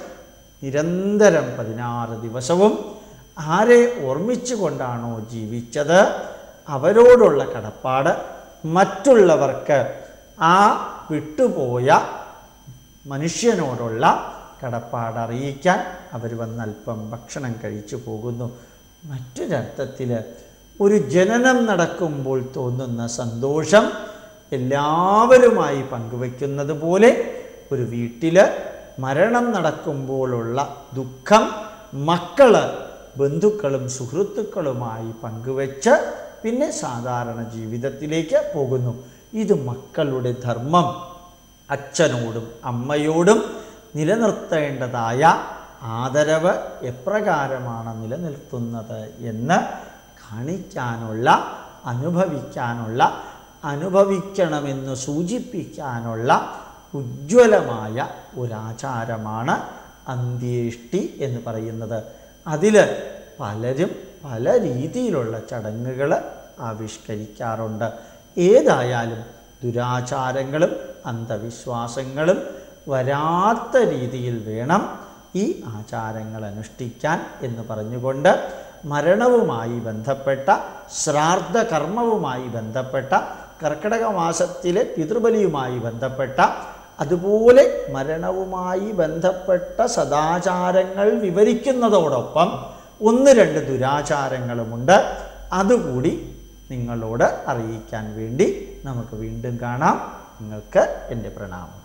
നിരന്തരം പതിനാറ് ദിവസവും ആരെ ഓർമ്മിച്ചുകൊണ്ടാണോ ജീവിച്ചത്? അവരോടുള്ള കടപ്പാട്. മറ്റുള്ളവർക്ക് ആ വിട്ടുപോയ മനുഷ്യനോടുള്ള കടപ്പാട് അറിയിക്കാൻ അവർ വന്ന് അല്പം ഭക്ഷണം കഴിച്ചു പോകുന്നു. മറ്റൊരർത്ഥത്തിൽ ഒരു ജനനം നടക്കുമ്പോൾ തോന്നുന്ന സന്തോഷം എല്ലാവരുമായി പങ്കുവയ്ക്കുന്നത് പോലെ ഒരു വീട്ടിൽ മരണം നടക്കുമ്പോഴുള്ള ദുഃഖം മക്കൾ ബന്ധുക്കളും സുഹൃത്തുക്കളുമായി പങ്കുവെച്ച് പിന്നെ സാധാരണ ജീവിതത്തിലേക്ക് പോകുന്നു. ഇത് മക്കളുടെ ധർമ്മം. അച്ഛനോടും അമ്മയോടും നിലനിർത്തേണ്ടതായ ആദരവ് എപ്രകാരമാണ് നിലനിർത്തുന്നത് എന്ന് കാണിക്കാനുള്ള അനുഭവിക്കാനുള്ള അനുഭവിക്കണമെന്ന് സൂചിപ്പിക്കാനുള്ള ഉജ്ജ്വലമായ ഒരാചാരമാണ് അന്ത്യേഷ്ടി എന്ന് പറയുന്നത്. അതിൽ പലരും പല രീതിയിലുള്ള ചടങ്ങുകൾ ആവിഷ്കരിക്കാറുണ്ട്. ഏതായാലും ദുരാചാരങ്ങളും അന്ധവിശ്വാസങ്ങളും വരാത്ത രീതിയിൽ വേണം ഈ ആചാരങ്ങൾ അനുഷ്ഠിക്കാൻ എന്ന് പറഞ്ഞുകൊണ്ട് മരണവുമായി ബന്ധപ്പെട്ട ശ്രാദ്ധ കർമ്മവുമായി ബന്ധപ്പെട്ട കർക്കിടക മാസത്തിലെ പിതൃബലിയുമായി ബന്ധപ്പെട്ട അതുപോലെ മരണവുമായി ബന്ധപ്പെട്ട സദാചാരങ്ങൾ വിവരിക്കുന്നതോടൊപ്പം ഒന്ന് രണ്ട് ദുരാചാരങ്ങളുമുണ്ട്. അതുകൂടി നിങ്ങളോട് അറിയിക്കാൻ വേണ്ടി നമുക്ക് വീണ്ടും കാണാം. നിങ്ങൾക്ക് എന്റെ പ്രണാമം.